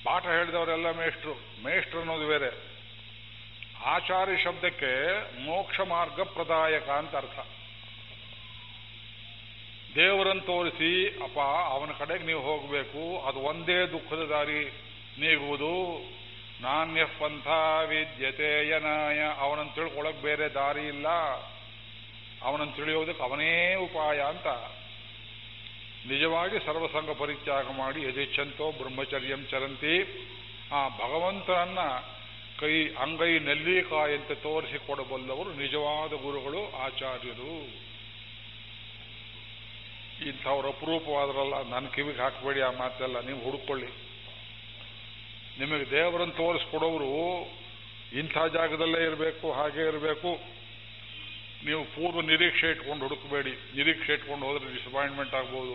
A: ಪಾಠ ಹೇಳಿದವರೆಲ್ಲ ಮೇಷ್ಟ್ರು. ಮೇಷ್ಟ್ರು ಅನ್ನೋದು ಬೇರೆ. ಆಚಾರ್ಯ ಶಬ್ದಕ್ಕೆ ಮೋಕ್ಷ ಮಾರ್ಗ ಪ್ರದಾಯಕ ಅಂತ ಅರ್ಥ. ದೇವರನ್ನು ತೋರಿಸಿ, ಅಪ್ಪ, ಅವನ ಕಡೆಗೆ ನೀವು ಹೋಗಬೇಕು. ಅದು ಒಂದೇ ದುಃಖದ ದಾರಿ ನೀಗುವುದು. ನಾಣ್ಯ ಪಂಥ ವಿದ್ಯತೆ ಯನಾಯ. ಅವನನ್ನು ತಿಳ್ಕೊಳಕ್ ಬೇರೆ ದಾರಿ ಇಲ್ಲ. ಅವನನ್ನು ತಿಳಿಯೋದಕ್ಕೆ ಅವನೇ ಉಪಾಯ ಅಂತ. ನಿಜವಾಗಿ ಸರ್ವಸಂಗ ಪರಿತ್ಯಾಗ ಮಾಡಿ, ಯಥೇಚ್ಛಂತೋ ಬ್ರಹ್ಮಚರ್ಯಂ ಚರಂತಿ. ಆ ಭಗವಂತನನ್ನ ಕೈ, ಅಂಗೈ ನೆಲ್ಲಿಕಾಯಂತೆ ತೋರಿಸಿಕೊಡಬಲ್ಲವರು ನಿಜವಾದ ಗುರುಗಳು, ಆಚಾರ್ಯರು. ಇಂಥವ್ರ ಅಪರೂಪವಾದ್ರಲ್ಲ ನನ್ನ ಕಿವಿಗೆ ಹಾಕಬೇಡಿ ಆ ಮಾತೆಲ್ಲ, ನೀವು ಹುಡುಕೊಳ್ಳಿ. ನಿಮಗೆ ದೇವರನ್ನು ತೋರಿಸ್ಕೊಡೋರು ಇಂಥ ಜಾಗದಲ್ಲೇ ಇರಬೇಕು, ಹಾಗೆ ಇರಬೇಕು. ನೀವು ಪೂರ್ವ ನಿರೀಕ್ಷೆ ಇಟ್ಕೊಂಡು ಹುಡುಕಬೇಡಿ. ನಿರೀಕ್ಷೆ ಇಟ್ಕೊಂಡು ಹೋದ್ರೆ ಡಿಸಪಾಯಿಂಟ್ಮೆಂಟ್ ಆಗ್ಬೋದು.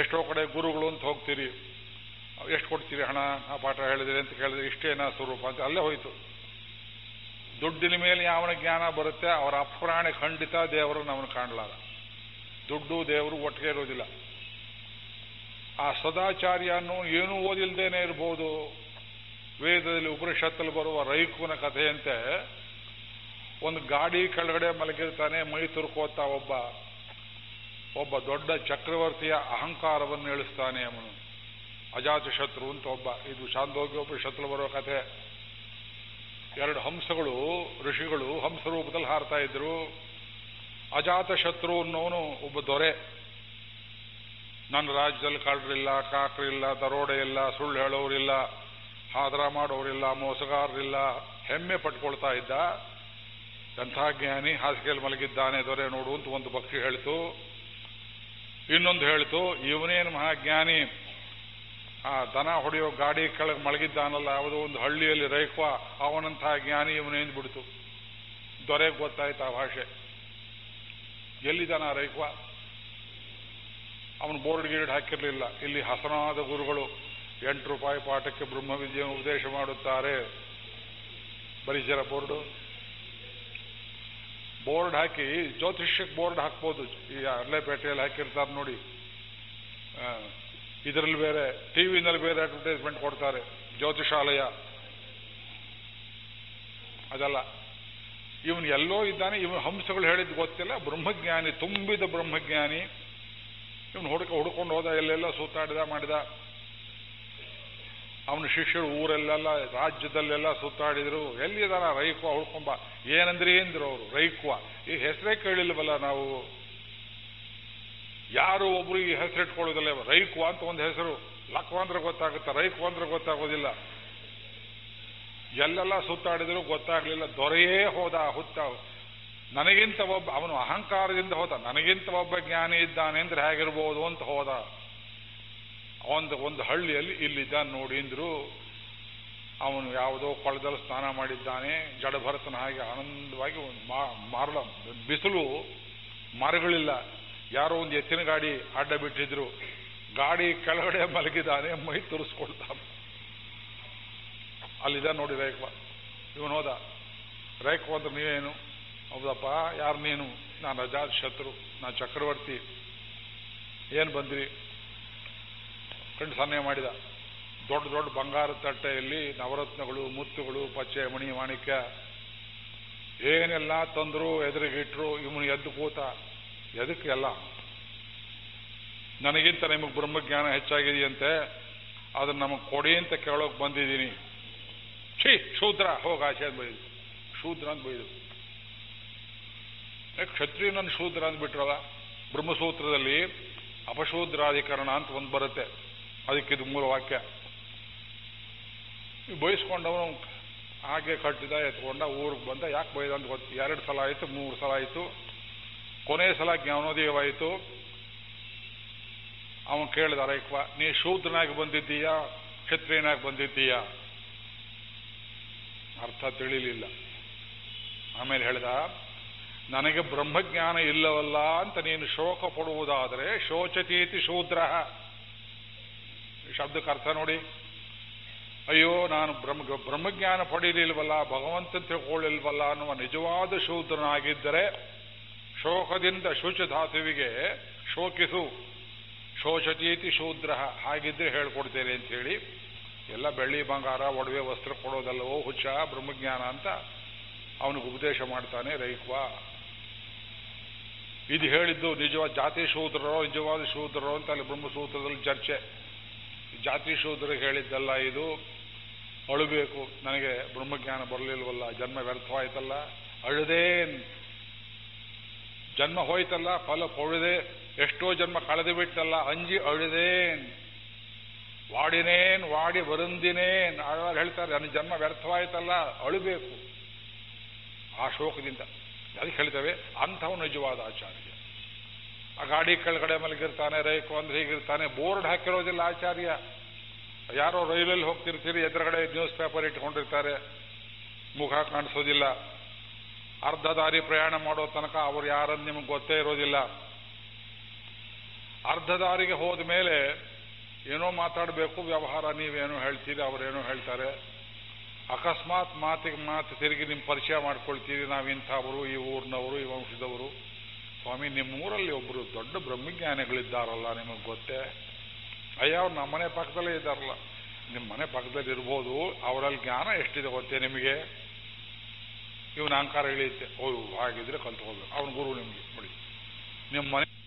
A: ಎಷ್ಟೋ ಕಡೆ ಗುರುಗಳು ಅಂತ ಹೋಗ್ತೀರಿ. ಎಷ್ಟು ಕೊಡ್ತೀರಿ ಹಣ? ಆ ಪಾಠ ಹೇಳಿದಿರಿ ಅಂತ ಕೇಳಿದ್ರೆ ಇಷ್ಟೇನಾ ಸ್ವರೂಪ ಅಂತ ಅಲ್ಲೇ ಹೋಯಿತು. ದುಡ್ಡಿನ ಮೇಲೆ ಯಾವನ ಜ್ಞಾನ ಬರುತ್ತೆ, ಅವರ ಅಪ್ರಾಣಿ ಖಂಡಿತ ದೇವರನ್ನು ಅವನು ಕಾಣಲಾರ. ದುಡ್ಡು ದೇವರು ಒಟ್ಟಿಗೆ ಇರೋದಿಲ್ಲ. ಆ ಸದಾಚಾರ್ಯ ಅನ್ನೋ ಏನೂ ಓದಿಲ್ದೇನೆ ಇರಬಹುದು ವೇದದಲ್ಲಿ ಉಪನಿಷತ್ತಲ್ಲಿ ಬರುವ ರೈಕುನ ಕಥೆಯಂತೆ ಒಂದು ಗಾಡಿ ಕೆಳಗಡೆ ಮಲಗಿರ್ತಾನೆ, ಮೈ ತುರ್ಕೋತಾ ಒಬ್ಬ. ಒಬ್ಬ ದೊಡ್ಡ ಚಕ್ರವರ್ತಿಯ ಅಹಂಕಾರವನ್ನು ಇಳಿಸ್ತಾನೆ ಅವನು. ಅಜಾತಶತ್ರು ಅಂತ ಒಬ್ಬ. ಇದು ಶಾಂದೋಗ್ಯೋಪನಿಷತ್ತಲ್ಲಿ ಬರುವ ಕಥೆ. ಎರಡು ಹಂಸಗಳು, ಋಷಿಗಳು ಹಂಸ ರೂಪದಲ್ಲಿ ಹಾರ್ತಾ ಇದ್ರು. ಅಜಾತಶತ್ರು ಅನ್ನೋನು ಒಬ್ಬ ದೊರೆ. ನನ್ನ ರಾಜ್ಯದಲ್ಲಿ ಕಳ್ಳರಿಲ್ಲ ಕಾಕರಿಲ್ಲ ದರೋಡೆ ಇಲ್ಲ ಸುಳ್ಳು ಹೇಳೋರಿಲ್ಲ, ಹಾದ್ರ ಮಾಡೋರಿಲ್ಲ, ಮೋಸಗಾರರಿಲ್ಲ, ಹೆಮ್ಮೆ ಪಟ್ಕೊಳ್ತಾ ಇದ್ದ. ಎಂಥ ಜ್ಞಾನಿ ಹಾಸಿಗೆಯಲ್ಲಿ ಮಲಗಿದ್ದಾನೆ ದೊರೆ ನೋಡು ಅಂತ ಒಂದು ಪಕ್ಷಿ ಹೇಳ್ತು. ಇನ್ನೊಂದು ಹೇಳ್ತು ಇವನೇನು ಮಹಾಜ್ಞಾನಿ ಆ ದನ ಹೊಡೆಯೋ ಗಾಡಿ ಕೆಳಗೆ ಮಲಗಿದ್ದಾನಲ್ಲ, ಯಾವುದೋ ಒಂದು ಹಳ್ಳಿಯಲ್ಲಿ ರೈಕ್ವ ಅವನಂತಹ ಜ್ಞಾನಿ ಇವನೇನು ಬಿಡ್ತು ದೊರೆಗೆ ಗೊತ್ತಾಯ್ತು ಆ ಭಾಷೆ. ಎಲ್ಲಿದ್ದಾನ ರೈಕ್ವ ಅವನು ಬೋರ್ಡ್ ಗೀರ್ಡ್ ಹಾಕಿರಲಿಲ್ಲ. ಇಲ್ಲಿ ಹಸನಾದ ಗುರುಗಳು ಎಂಟು ರೂಪಾಯಿ ಪಾಠಕ್ಕೆ ಬ್ರಹ್ಮವಿದ್ಯೆಯನ್ನು ಉಪದೇಶ ಮಾಡುತ್ತಾರೆ. ಬರೀಜರ ಬೋರ್ಡು. ಬೋರ್ಡ್ ಹಾಕಿ ಜ್ಯೋತಿಷ್ಯಕ್ಕೆ ಬೋರ್ಡ್ ಹಾಕ್ಬೋದು. ಈ ಅರ್ಲೆಪೇಟೆಯಲ್ಲಿ ಹಾಕಿರ್ತಾರೆ ನೋಡಿ. ಇದರಲ್ಲಿ ಬೇರೆ ಟಿವಿನಲ್ಲಿ ಬೇರೆ ಅಡ್ವರ್ಟೈಸ್ಮೆಂಟ್ ಕೊಡ್ತಾರೆ. ಜ್ಯೋತಿಷಾಲಯ. ಅದಲ್ಲ. ಇವನು ಎಲ್ಲೋ ಇದ್ದಾನೆ, ಇವನು ಹಂಸಗಳು ಹೇಳಿದ್ದು ಗೊತ್ತಿಲ್ಲ, ಬ್ರಹ್ಮಜ್ಞಾನಿ, ತುಂಬಿದ ಬ್ರಹ್ಮಜ್ಞಾನಿ. ಇವನು ಹುಡುಕ, ಹುಡ್ಕೊಂಡು ಹೋದ, ಎಲ್ಲೆಲ್ಲ ಸುತ್ತಾಡಿದ, ಮಾಡಿದ. ಅವನ ಶಿಷ್ಯರು ಊರಲ್ಲೆಲ್ಲ, ರಾಜ್ಯದಲ್ಲೆಲ್ಲ ಸುತ್ತಾಡಿದ್ರು. ಎಲ್ಲಿದಾನ ರೈಕ್ವ ಹುಡ್ಕೊಂಬ ಏನಂದ್ರೆ ಅಂದ್ರು ಅವರು ರೈಕ್ವ ಈ ಹೆಸರೇ ಕೇಳಿಲ್ವಲ್ಲ ನಾವು? ಯಾರು ಒಬ್ರು ಈ ಹೆಸರು ಇಟ್ಕೊಳ್ಳೋದಿಲ್ಲ? ರೈಕ್ವ ಅಂತ ಒಂದು ಹೆಸರು. ಲಕ್ವ ಅಂದ್ರೆ ಗೊತ್ತಾಗುತ್ತೆ? ರೈಕ್ವ ಅಂದ್ರೆ ಗೊತ್ತಾಗೋದಿಲ್ಲ. ಎಲ್ಲೆಲ್ಲ ಸುತ್ತಾಡಿದರೂ ಗೊತ್ತಾಗ್ಲಿಲ್ಲ. ದೊರೆಯೇ ಹೋದ ಹುತ್ತ ನನಗಿಂತ ಒಬ್ಬ, ಅವನು ಅಹಂಕಾರದಿಂದ ಹೋದ. ನನಗಿಂತ ಒಬ್ಬ ಜ್ಞಾನಿ ಇದ್ದಾನೆ ಅಂದ್ರೆ ಹೇಗಿರ್ಬೋದು ಅಂತ ಹೋದ. ಒಂದು ಒಂದು ಹಳ್ಳಿಯಲ್ಲಿ ಇಲ್ಲಿದ್ದಾನೆ ನೋಡಿ ಅಂದ್ರು, ಅವನು ಯಾವುದೋ ಕೊಳದಲ್ಲಿ ಸ್ನಾನ ಮಾಡಿದ್ದಾನೆ. ಜಡಭರತನ ಹಾಗೆ ಆನಂದವಾಗಿ ಒಂದು ಮಾರಲ ಬಿಸಿಲು, ಮರಗಳಿಲ್ಲ. ಯಾರೋ ಒಂದು ಎತ್ತಿನ ಗಾಡಿ ಅಡ್ಡ ಬಿಟ್ಟಿದ್ರು. ಗಾಡಿ ಕೆಳಗಡೆ ಮಲಗಿದ್ದಾನೆ, ಮೈ ತುರಿಸ್ಕೊಳ್ತಾನೆ ಅಲ್ಲಿದ ನೋಡಿ ರೇಖ. ಇವನು ಹೋದ. ರೇಖ ಹೋದ್ರೆ ನೀವೇನು? ಹೌದಪ್ಪ, ಯಾರು ನೀನು? ನಾನು ರಜಾ ಶತ್ರು ನಾನು ಚಕ್ರವರ್ತಿ. ಏನು ಬಂದ್ರಿ? ಕಣ್ಣು ಸನ್ನೆ ಮಾಡಿದ. ದೊಡ್ಡ ದೊಡ್ಡ ಬಂಗಾರ ತಟ್ಟೆಯಲ್ಲಿ ನವರತ್ನಗಳು, ಮುತ್ತುಗಳು, ಪಚ್ಚೆ, ಮಣಿ ಮಾಣಿಕ್ಯ ಏನೆಲ್ಲ ತಂದ್ರು, ಎದುರಿಗಿಟ್ರು, ಇವನು ಎದ್ದು ಕೂತ. ಎದಕ್ಕೆ ಎಲ್ಲ? ನನಗಿಂತ ನಿಮಗೆ ಬ್ರಹ್ಮಜ್ಞಾನ ಹೆಚ್ಚಾಗಿದೆಯಂತೆ, ಅದನ್ನ ನಮಗೆ ಕೊಡಿ ಅಂತ ಕೇಳೋಕೆ ಬಂದಿದ್ದೀನಿ. ಛೀ ಶೂದ್ರ ಹೋಗ ಆಚೆ ಅಂತ ಬೈದು ಶೂದ್ರ ಅಂತ ಬೈದು ಕ್ಷತ್ರಿಯನನ್ನು ಶೂದ್ರ ಅಂದ್ಬಿಟ್ರಲ್ಲ ಬ್ರಹ್ಮಸೂತ್ರದಲ್ಲಿ ಅಪಶೂದ್ರಾಧಿಕರಣ ಅಂತ ಒಂದು ಬರುತ್ತೆ ಅದಕ್ಕಿದು ಮೂಲ ವಾಕ್ಯ ಬಯಸ್ಕೊಂಡವನು ಹಾಗೆ ಕಟ್ಟಿದ, ಎತ್ಕೊಂಡ, ಊರಿಗೆ ಬಂದ, ಯಾಕೆ ಬೈದ ಅಂತ ಗೊತ್ತು. ಎರಡು ಸಲ ಆಯಿತು, ಮೂರು ಸಲ ಆಯಿತು. ಕೊನೆಯ ಸಲ ಜ್ಞಾನೋದಯವಾಯಿತು. ಅವನು ಕೇಳಿದ ರೈಕ್ವ ನೀ ಶೂದ್ರನಾಗಿ ಬಂದಿದ್ದೀಯಾ? ಕ್ಷತ್ರಿಯನಾಗಿ ಬಂದಿದ್ದೀಯಾ? ಅರ್ಥ ತಿಳಿಲಿಲ್ಲ. ಆಮೇಲೆ ಹೇಳ್ದ, ನನಗೆ ಬ್ರಹ್ಮಜ್ಞಾನ ಇಲ್ಲವಲ್ಲ ಅಂತ ನೀನು ಶೋಕ ಪಡುವುದಾದರೆ ಶೋಚತೀತಿ ಶೂದ್ರ. ಶಬ್ದಕ್ಕೆ ಅರ್ಥ ನೋಡಿ. ಅಯ್ಯೋ, ನಾನು ಬ್ರಹ್ಮ, ಬ್ರಹ್ಮಜ್ಞಾನ ಪಡೀಲಿಲ್ವಲ್ಲ ಭಗವಂತ ತಿಳ್ಕೊಳ್ಳಿಲ್ವಲ್ಲ ಅನ್ನುವ ನಿಜವಾದ ಶೂದ್ರನಾಗಿದ್ದರೆ ಶೋಕದಿಂದ ಶುಚ ಧಾತುವಿಗೆ ಶೋಕಿಸು. ಶೋಚತೀತಿ ಶೂದ್ರ. ಹಾಗಿದ್ರೆ ಹೇಳ್ಕೊಡ್ತೇನೆ ಅಂತ ಹೇಳಿ ಎಲ್ಲ ಬೆಳ್ಳಿ ಬಂಗಾರ, ಒಡವೆ ವಸ್ತ್ರ ಕೊಡೋದಲ್ಲವೋ ಹುಚ್ಚ, ಬ್ರಹ್ಮಜ್ಞಾನ ಅಂತ ಅವನಿಗೆ ಉಪದೇಶ ಮಾಡ್ತಾನೆ ರೈಕ್ವ. ಇದು ಹೇಳಿದ್ದು ನಿಜವಾದ ಜಾತಿ ಶೂದ್ರರೋ, ನಿಜವಾದ ಶೂದ್ರರೋ ಅಂತ ಅಲ್ಲಿ ಬ್ರಹ್ಮಸೂತ್ರದಲ್ಲಿ ಚರ್ಚೆ. ಜಾತಿ ಶೂದ್ರ ಹೇಳಿದ್ದಲ್ಲ ಇದು, ಅಳಬೇಕು, ನನಗೆ ಬ್ರಹ್ಮಜ್ಞಾನ ಬರಲಿಲ್ವಲ್ಲ, ಜನ್ಮ ವ್ಯರ್ಥವಾಯ್ತಲ್ಲ, ಅಳದೇ ಜನ್ಮ ಹೋಯ್ತಲ್ಲ, ಫಲ ಕೊಡದೆ ಎಷ್ಟೋ ಜನ್ಮ ಕಳೆದು ಬಿಟ್ಟಲ್ಲ ಅಂಜಿ ಅழுದೇನ್ ವಾಡಿನೇನ್, ವಾಡಿ ಬರುಂದಿನೇನ್. ಆಳ್ವಾಗ ಹೇಳ್ತಾರೆ, ನನ್ನ ಜನ್ಮ ವ್ಯರ್ಥವಾಯ್ತಲ್ಲ, ಅಳಬೇಕು. ಆ ಶೋಕದಿಂದ ಅದಕ್ಕೆ ಹೇಳ್ತೇವೆ? ಅಂಥವು ನಿಜವಾದ ಆಚಾರ್ಯ. ಆ ಗಾಡಿ ಕೆಳಗಡೆ ಮಲಗಿರ್ತಾನೆ ರೈಕು ಅಂದ್ರೆ ಹೀಗಿರ್ತಾನೆ, ಬೋರ್ಡ್ ಹಾಕಿರೋದಿಲ್ಲ ಆಚಾರ್ಯ. ಯಾರೋ ರೈಲಲ್ಲಿ ಹೋಗ್ತಿರ್ತೀರಿ, ಎದುರುಗಡೆ ನ್ಯೂಸ್ ಪೇಪರ್ ಇಟ್ಕೊಂಡಿರ್ತಾರೆ. ಮುಖ ಕಾಣಿಸೋದಿಲ್ಲ. ಅರ್ಧ ದಾರಿ ಪ್ರಯಾಣ ಮಾಡೋ ತನಕ ಅವ್ರು ಯಾರನ್ನು ನಿಮಗೆ ಗೊತ್ತೇ ಇರೋದಿಲ್ಲ. ಅರ್ಧ ದಾರಿಗೆ ಹೋದ ಮೇಲೆ ಏನೋ ಮಾತಾಡಬೇಕು, ವ್ಯವಹಾರ ನೀವೇನೋ ಹೇಳ್ತೀರಿ, ಅವರೇನೋ ಹೇಳ್ತಾರೆ. ಅಕಸ್ಮಾತ್ ಮಾತಿಗೆ ಮಾತು ತಿರುಗಿ ನಿಮ್ಮ ಪರಿಚಯ ಮಾಡ್ಕೊಳ್ತೀರಿ, ನಾವು ಇಂಥವರು, ಈ ಊರಿನವರು, ಈ ವಂಶದವರು. ಸ್ವಾಮಿ ನಿಮ್ಮ ಊರಲ್ಲಿ ಒಬ್ಬರು ದೊಡ್ಡ ಬ್ರಹ್ಮಜ್ಞಾನಿಗಳಿದ್ದಾರಲ್ಲ, ನಿಮಗೆ ಗೊತ್ತೇ? ಅಯ್ಯ, ಅವ್ರು ನಮ್ಮ ಮನೆ ಪಕ್ಕದಲ್ಲೇ ಇದ್ದಾರಲ್ಲ. ನಿಮ್ಮ ಮನೆ ಪಕ್ಕದಲ್ಲಿ ಇರ್ಬೋದು, ಅವರಲ್ಲಿ ಜ್ಞಾನ ಎಷ್ಟಿದೆ ಗೊತ್ತೇ ನಿಮಗೆ? ಇವನ ಅಹಂಕಾರ ಇಳಿಯುತ್ತೆ. ಓ ಹಾಗಿದ್ರೆ ಕಲ್ತ್ಕೊಳ್ಬೇಕು. ಅವನ ಗುರು ನಿಮಗೆ, ನೋಡಿ. ನಿಮ್ಮ ಮನೆ